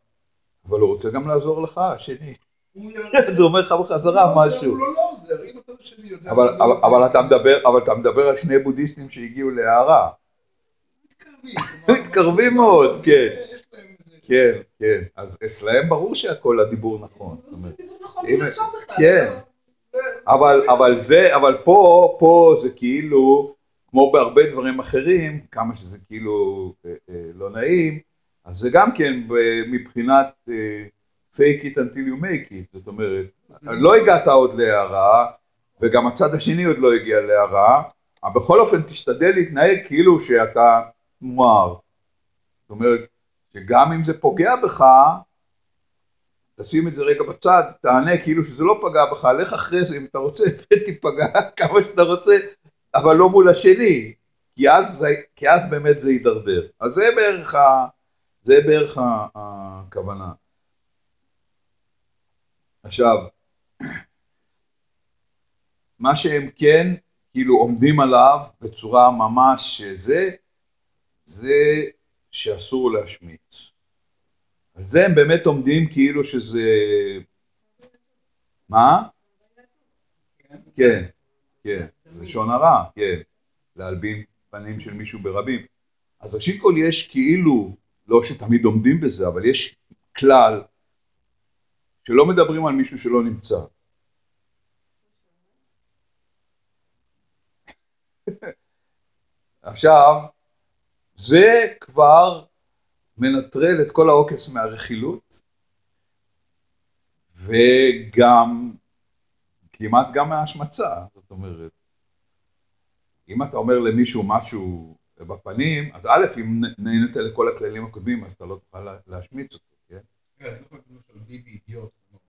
אבל הוא רוצה גם לעזור לך, השני. הוא זה אומר לך בחזרה לא משהו. הוא לא לא עוזר, אם הצד השני יודע... אבל, אתה מדבר, אבל אתה מדבר על שני בודהיסטים שהגיעו להערה. מתקרבים. מתקרבים משהו- מאוד, כן. כן, כן. אז אצלהם ברור שהכל הדיבור נכון. זה דיבור נכון, אם- אי אפשר בכלל. כן. אבל, אבל זה, אבל פה, פה זה כאילו, כמו בהרבה דברים אחרים, כמה שזה כאילו אה, אה, לא נעים, אז זה גם כן ב- מבחינת אה, fake it until you make it, זאת אומרת, לא הגעת עוד להערה, וגם הצד השני עוד לא הגיע להערה, אבל בכל אופן תשתדל להתנהג כאילו שאתה מואר. זאת אומרת, שגם אם זה פוגע בך, תשים את זה רגע בצד, תענה כאילו שזה לא פגע בך, לך אחרי זה אם אתה רוצה, ותיפגע כמה שאתה רוצה, אבל לא מול השני, כי אז, זה, כי אז באמת זה יידרדר. אז זה בערך, ה, זה בערך ה- הכוונה. עכשיו, מה שהם כן כאילו עומדים עליו בצורה ממש זה, זה שאסור להשמיץ. על זה הם באמת עומדים כאילו שזה... מה? כן, כן, לשון הרע, כן, להלבין פנים של מישהו ברבים. אז ראשית כל יש כאילו, לא שתמיד עומדים בזה, אבל יש כלל שלא מדברים על מישהו שלא נמצא. עכשיו, זה כבר מנטרל את כל העוקץ מהרכילות, וגם כמעט גם מההשמצה, זאת אומרת, אם אתה אומר למישהו משהו בפנים, אז א', אם נהנית לכל הכללים הקודמים, אז אתה לא תוכל לה- להשמיץ אותו, כן? כן, אני לא יכול למשל ביבי אידיוט. לא,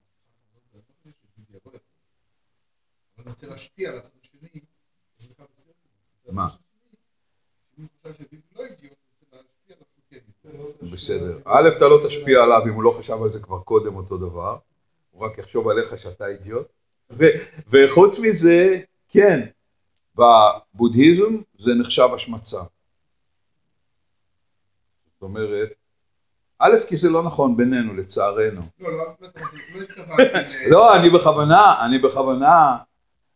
לא אני רוצה להשפיע על הצד השני. מה? אם אני חושב שביבי לא אידיוט, אני רוצה להשפיע עליו שהוא כן אידיוט. בסדר. א', אתה לא תשפיע עליו אם הוא לא חשב על זה כבר קודם אותו דבר, הוא רק יחשוב עליך שאתה אידיוט. וחוץ מזה, כן, בבודהיזם זה נחשב השמצה. זאת אומרת, א', כי זה לא נכון בינינו, לצערנו. לא, לא, לא, התכוונתי. לא, אני בכוונה, אני בכוונה,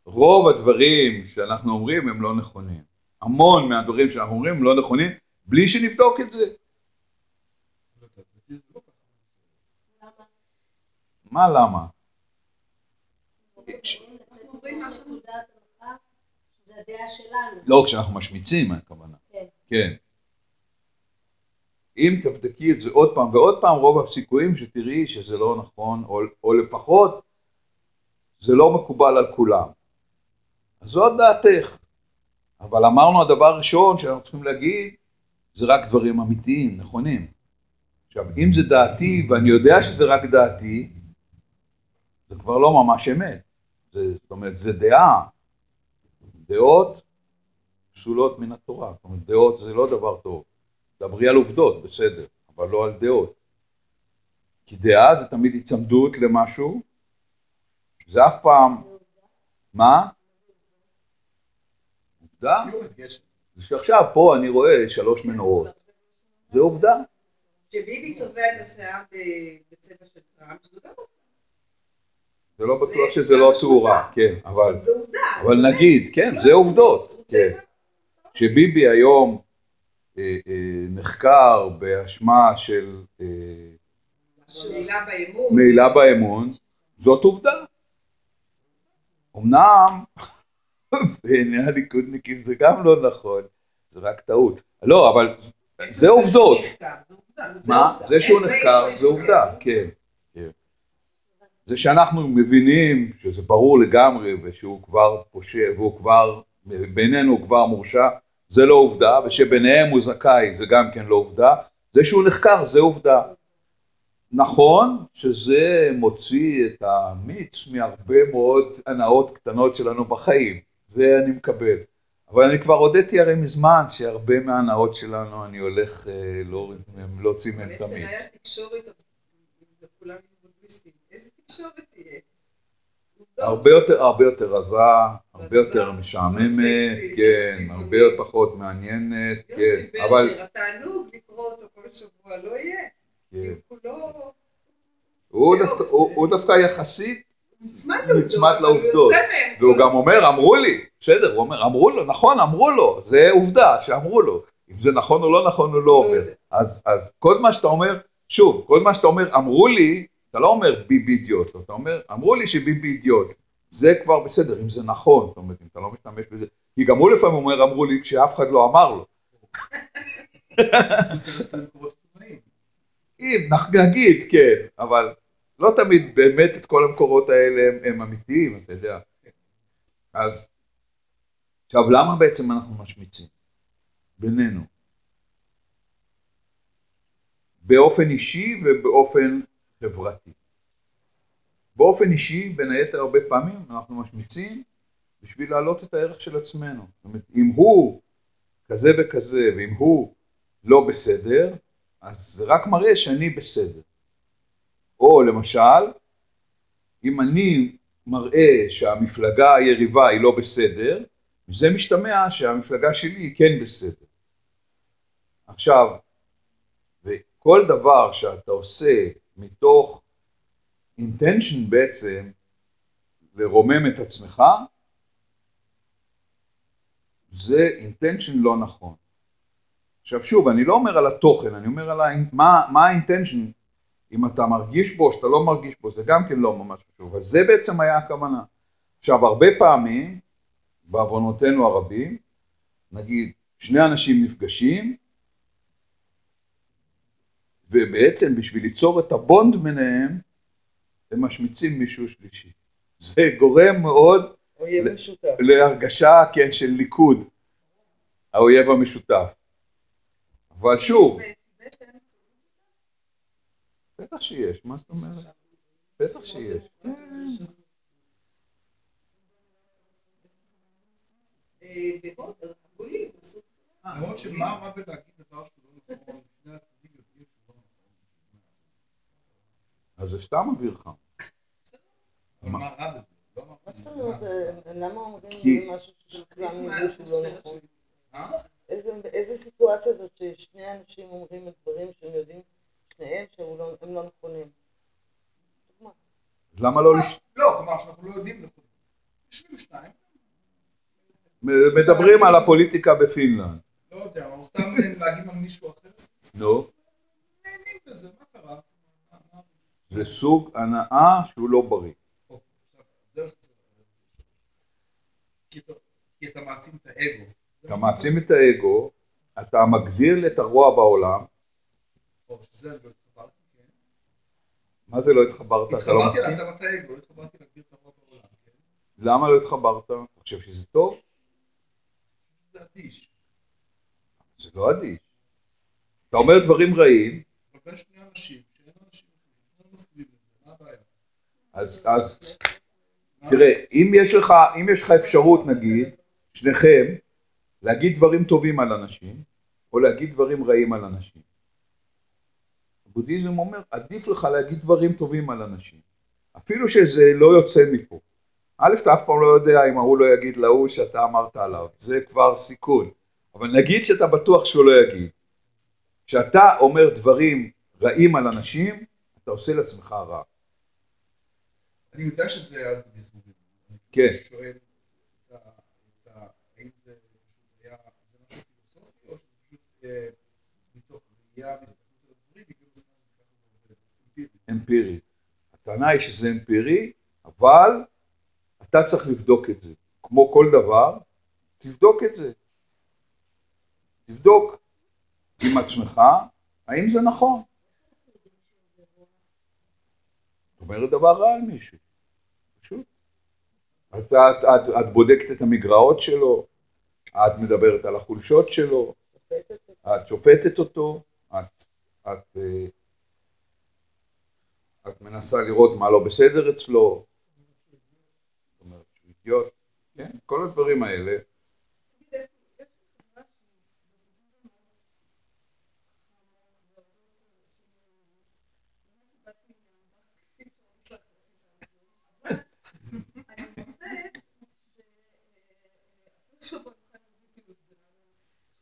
רוב הדברים שאנחנו אומרים הם לא נכונים. המון מהדברים שאנחנו אומרים הם לא נכונים, בלי שנבדוק את זה. מה למה? לא, כשאנחנו משמיצים, הכוונה. כן. כן. אם תבדקי את זה עוד פעם ועוד פעם, רוב הסיכויים שתראי שזה לא נכון, או, או לפחות זה לא מקובל על כולם. אז זאת דעתך. אבל אמרנו הדבר הראשון שאנחנו צריכים להגיד, זה רק דברים אמיתיים, נכונים. עכשיו, אם זה דעתי, ואני יודע שזה רק דעתי, זה כבר לא ממש אמת. זה, זאת אומרת, זה דעה. דעות פסולות מן התורה. זאת אומרת, דעות זה לא דבר טוב. דברי על עובדות, בסדר, אבל לא על דעות. כי דעה זה תמיד היצמדות למשהו, זה אף פעם... מה? עובדה? זה שעכשיו פה אני רואה שלוש מנורות. זה עובדה. שביבי צובע את השיער בצבע של טראמפ, זה גם זה לא בטוח שזה לא. צורה, כן, אבל... זה עובדה. אבל נגיד, כן, זה עובדות. כן. שביבי היום אה, אה, נחקר באשמה של אה, מעילה באמון. מעילה באמון, זאת עובדה. אמנם בעיני הליכודניקים זה גם לא נכון, זה רק טעות. לא, אבל זה עובדות. מה? זה שהוא נחקר זה עובדה. כן. זה שאנחנו מבינים שזה ברור לגמרי ושהוא כבר פושע והוא כבר, בינינו הוא כבר מורשע, זה לא עובדה, ושביניהם הוא זכאי זה גם כן לא עובדה, זה שהוא נחקר זה עובדה. נכון שזה מוציא את המיץ מהרבה מאוד הנאות קטנות שלנו בחיים, זה אני מקבל. אבל אני כבר הודיתי הרי מזמן שהרבה מההנאות שלנו אני הולך אה, להוציא מהם את המיץ. הרבה יותר, הרבה יותר רזה, הרבה יותר לא משעממת, סקסי, כן, צבעוני. הרבה פחות מעניינת, יוסי כן, אבל, ברנר, התענוג לקרוא אותו כל שבוע לא יהיה. כי כן. הוא כולו הוא דעות. דווקא- יחסית נצמד לעובדות. והוא גם אומר, אמרו לי, בסדר, הוא אומר, אמרו לו, נכון, אמרו לו, זה עובדה שאמרו לו. אם זה נכון או לא נכון, הוא לא אומר. אז כל מה שאתה אומר, שוב, כל מה שאתה אומר, אמרו לי, אתה לא אומר ביבי אידיוט, אתה אומר, אמרו לי שביבי אידיוט. זה כבר בסדר, אם זה נכון, זאת אומרת, אם אתה לא משתמש בזה, כי גם הוא לפעמים אומר, אמרו לי, כשאף אחד לא אמר לו. אם נגיד, כן, אבל לא תמיד באמת את כל המקורות האלה הם, הם אמיתיים, אתה יודע. אז, עכשיו, למה בעצם אנחנו משמיצים? בינינו. באופן אישי ובאופן חברתי. באופן אישי, בין היתר הרבה פעמים, אנחנו משמיצים בשביל להעלות את הערך של עצמנו. זאת אומרת, אם הוא כזה וכזה, ואם הוא לא בסדר, אז זה רק מראה שאני בסדר. או למשל, אם אני מראה שהמפלגה היריבה היא לא בסדר, זה משתמע שהמפלגה שלי היא כן בסדר. עכשיו, וכל דבר שאתה עושה מתוך intention בעצם לרומם את עצמך, זה אינטנשן לא נכון. עכשיו שוב, אני לא אומר על התוכן, אני אומר על ה... מה, מה האינטנשן, אם אתה מרגיש בו או שאתה לא מרגיש בו, זה גם כן לא ממש חשוב, אבל זה בעצם היה הכוונה. עכשיו, הרבה פעמים, בעוונותינו הרבים, נגיד, שני אנשים נפגשים, ובעצם בשביל ליצור את הבונד ביניהם, הם משמיצים מישהו שלישי. זה גורם מאוד. להרגשה, כן, של ליכוד, האויב המשותף. אבל שוב, בטח שיש, מה זאת אומרת? בטח שיש. אה, עשו למרות שמה רע בלהגיד דבר שהוא לא נכון, שני הצדדים יודעים שהוא לא נכון. אז זה סתם אוויר חם. אבל? לא למה אומרים משהו שהוא לא נכון? איזה- סיטואציה זאת ששני אנשים אומרים את דברים שהם יודעים, שניהם, שהם לא הם לא נכונים? למה לא לש... לא, כלומר שאנחנו לא יודעים נכון. יושבים שניים, מדברים על הפוליטיקה בפינלנד. לא יודע, או סתם להגיד על מישהו אחר, נו, נהנים בזה, מה קרה? זה סוג הנאה שהוא לא בריא. אוקיי. כי אתה- מעצים את האגו. אתה מעצים את האגו, אתה מגדיל את הרוע בעולם. לא התחברתי, כן. מה זה לא התחברת? אתה לא התחברתי מסכים? להעצמת האגו, לא התחברתי להגביר את הרוע בעולם, כן. למה לא התחברת? אתה חושב שזה טוב? זה אדיש. זה לא אדיש. אתה אומר דברים רעים, אבל בין שני אנשים אז, אז תראה, אם יש לך, אם יש לך אפשרות נגיד, שניכם, להגיד דברים טובים על אנשים, או להגיד דברים רעים על אנשים. בודהיזם אומר, עדיף לך להגיד דברים טובים על אנשים. אפילו שזה לא יוצא מפה. א', אתה אף פעם לא יודע אם ההוא לא יגיד להוא שאתה אמרת עליו, זה כבר סיכון. אבל נגיד שאתה בטוח שהוא לא יגיד. כשאתה אומר דברים רעים על אנשים, אתה עושה לעצמך רע. אני יודע שזה היה בדיסמורים. כן. אני שואל האם זה היה, זה משהו פילוסופי, או שזה פשוט אה, מתוך ראייה והסתכלות על הדברים, בגלל זה ככה. אמפירי. הטענה היא שזה אמפירי, אבל אתה צריך לבדוק את זה. כמו כל דבר, תבדוק את זה. תבדוק עם עצמך, האם זה נכון. אומרת דבר רע על מישהו, פשוט. את, את, את, את בודקת את המגרעות שלו, את מדברת על החולשות שלו, את שופטת אותו, את, את, אה, את מנסה לראות מה לא בסדר אצלו, זאת אומרת, אידיוט, כן, כל הדברים האלה. אני מוצאת ש... שוב, אני חייבת להגיד כאילו זה...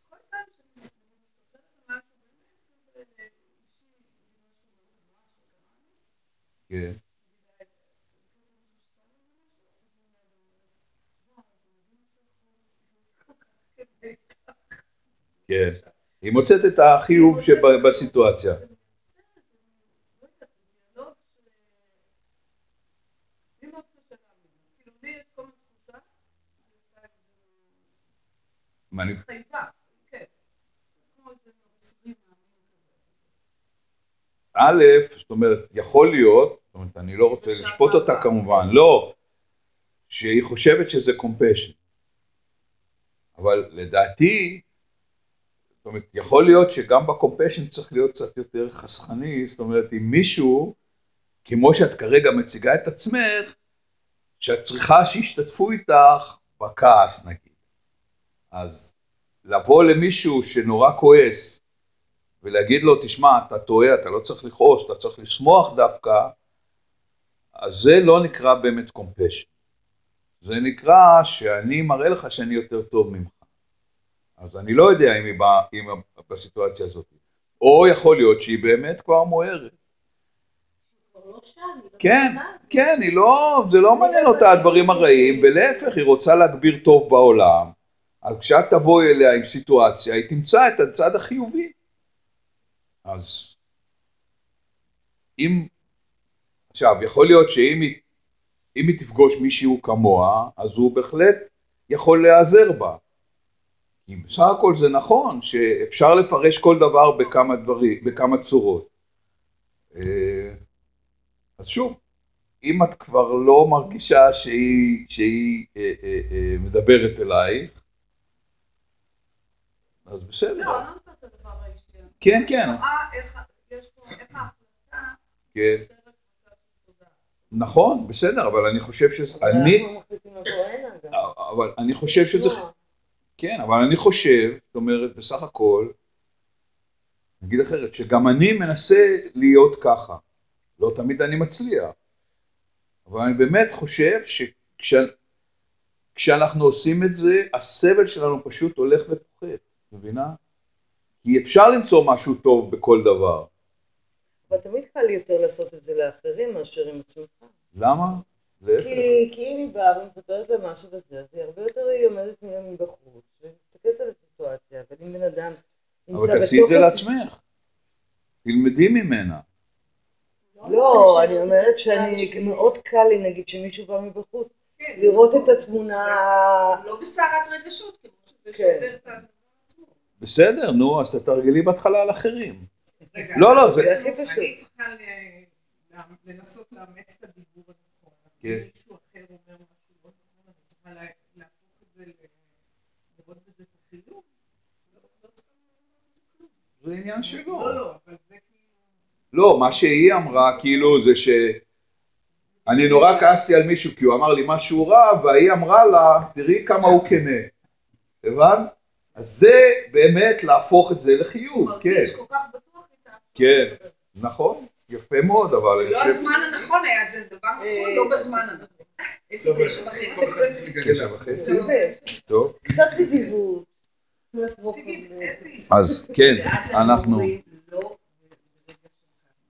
כל פעם שאני מספרת על משהו, באמת זה אישי, משהו ממש כן. כן. היא מוצאת את החיוב שבסיטואציה. א', זאת אומרת, יכול להיות, זאת אומרת, אני לא רוצה לשפוט אותה כמובן, לא, שהיא חושבת שזה קומפשן. אבל לדעתי, זאת אומרת, יכול להיות שגם בקומפשן צריך להיות קצת יותר חסכני, זאת אומרת, אם מישהו, כמו שאת כרגע מציגה את עצמך, שאת צריכה שישתתפו איתך בכעס נגיד. אז לבוא למישהו שנורא כועס, ולהגיד לו, תשמע, אתה טועה, אתה לא צריך לכעוס, אתה צריך לשמוח דווקא, אז זה לא נקרא באמת קומפשן. זה נקרא שאני מראה לך שאני יותר טוב ממך. אז אני לא יודע אם היא באה בסיטואציה הזאת. או יכול להיות שהיא באמת כבר מוארת. כן. כן, היא לא, זה לא מעניין אותה הדברים הרעים, ולהפך, היא רוצה להגביר טוב בעולם, אז כשאת תבואי אליה עם סיטואציה, היא תמצא את הצד החיובי. אז אם, עכשיו, יכול להיות שאם היא, אם היא תפגוש מישהו כמוה, אז הוא בהחלט יכול להיעזר בה. כי בסך הכל זה נכון שאפשר לפרש כל דבר בכמה דברים, בכמה צורות. אה, אז שוב, אם את כבר לא מרגישה שהיא, שהיא אה, אה, אה, מדברת אלייך, אז בסדר. לא, לא מדברת על הדבר האישי. כן, כן. כן. יוצרת מצב של תודעה. נכון, בסדר, אבל אני חושב שזה, אני. אבל אני חושב שזה, לשמוע. כן, אבל אני חושב, זאת אומרת, בסך הכל, נגיד אחרת, שגם אני מנסה להיות ככה. לא תמיד אני מצליח. אבל אני באמת חושב שכשאנחנו עושים את זה, הסבל שלנו פשוט הולך ופוחת, מבינה? כי אפשר למצוא משהו טוב בכל דבר. אבל תמיד קל לי יותר לעשות את זה לאחרים מאשר עם עצמך. למה? כי, כי אם היא באה ומספרת לה משהו וזה, אז היא הרבה יותר היא עומדת מבחוץ, ומסתכלת על הסיטואציה, אבל אם בן אדם נמצא אבל תעשי את זה לעצמך. תלמדי ממנה. לא, אני אומרת שאני, מאוד קל לי נגיד שמישהו בא מבחוץ, כן, לראות לא- את התמונה, לא בסערת רגשות, כמו שזה כן. שובר את עצמו. בסדר, נו, אז תתרגלי בהתחלה על אחרים. לא, לא, זה-. אני צריכה לנסות לאמץ את הדיבור הנכון. מישהו אחר אומר משהו לא נכון, אני צריכה לה- להפוך את זה, לראות בזה את החילוק. לא- לא. זה עניין שלו. לא, לא, אבל זה כאילו... לא, מה שהיא אמרה כאילו זה ש... אני נורא כעסתי על מישהו כי הוא אמר לי משהו רע והיא אמרה לה תראי כמה הוא כנה. הבנת? אז זה באמת להפוך את זה לחיוב, הוא כן, מרגיש כל כך בטוח איתה. כן, נכון, יפה מאוד, אבל זה לא. הזמן הנכון היה, זה דבר נכון, לא בזמן הנכון. טוב, תשע וחצי. תשע. וחצי. טוב, קצת אפי, אז כן, אנחנו, לא,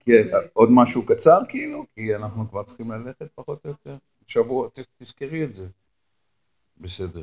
כן, עוד משהו קצר כאילו? כי אנחנו כבר צריכים ללכת פחות או יותר. שבוע, תזכרי את זה. בסדר.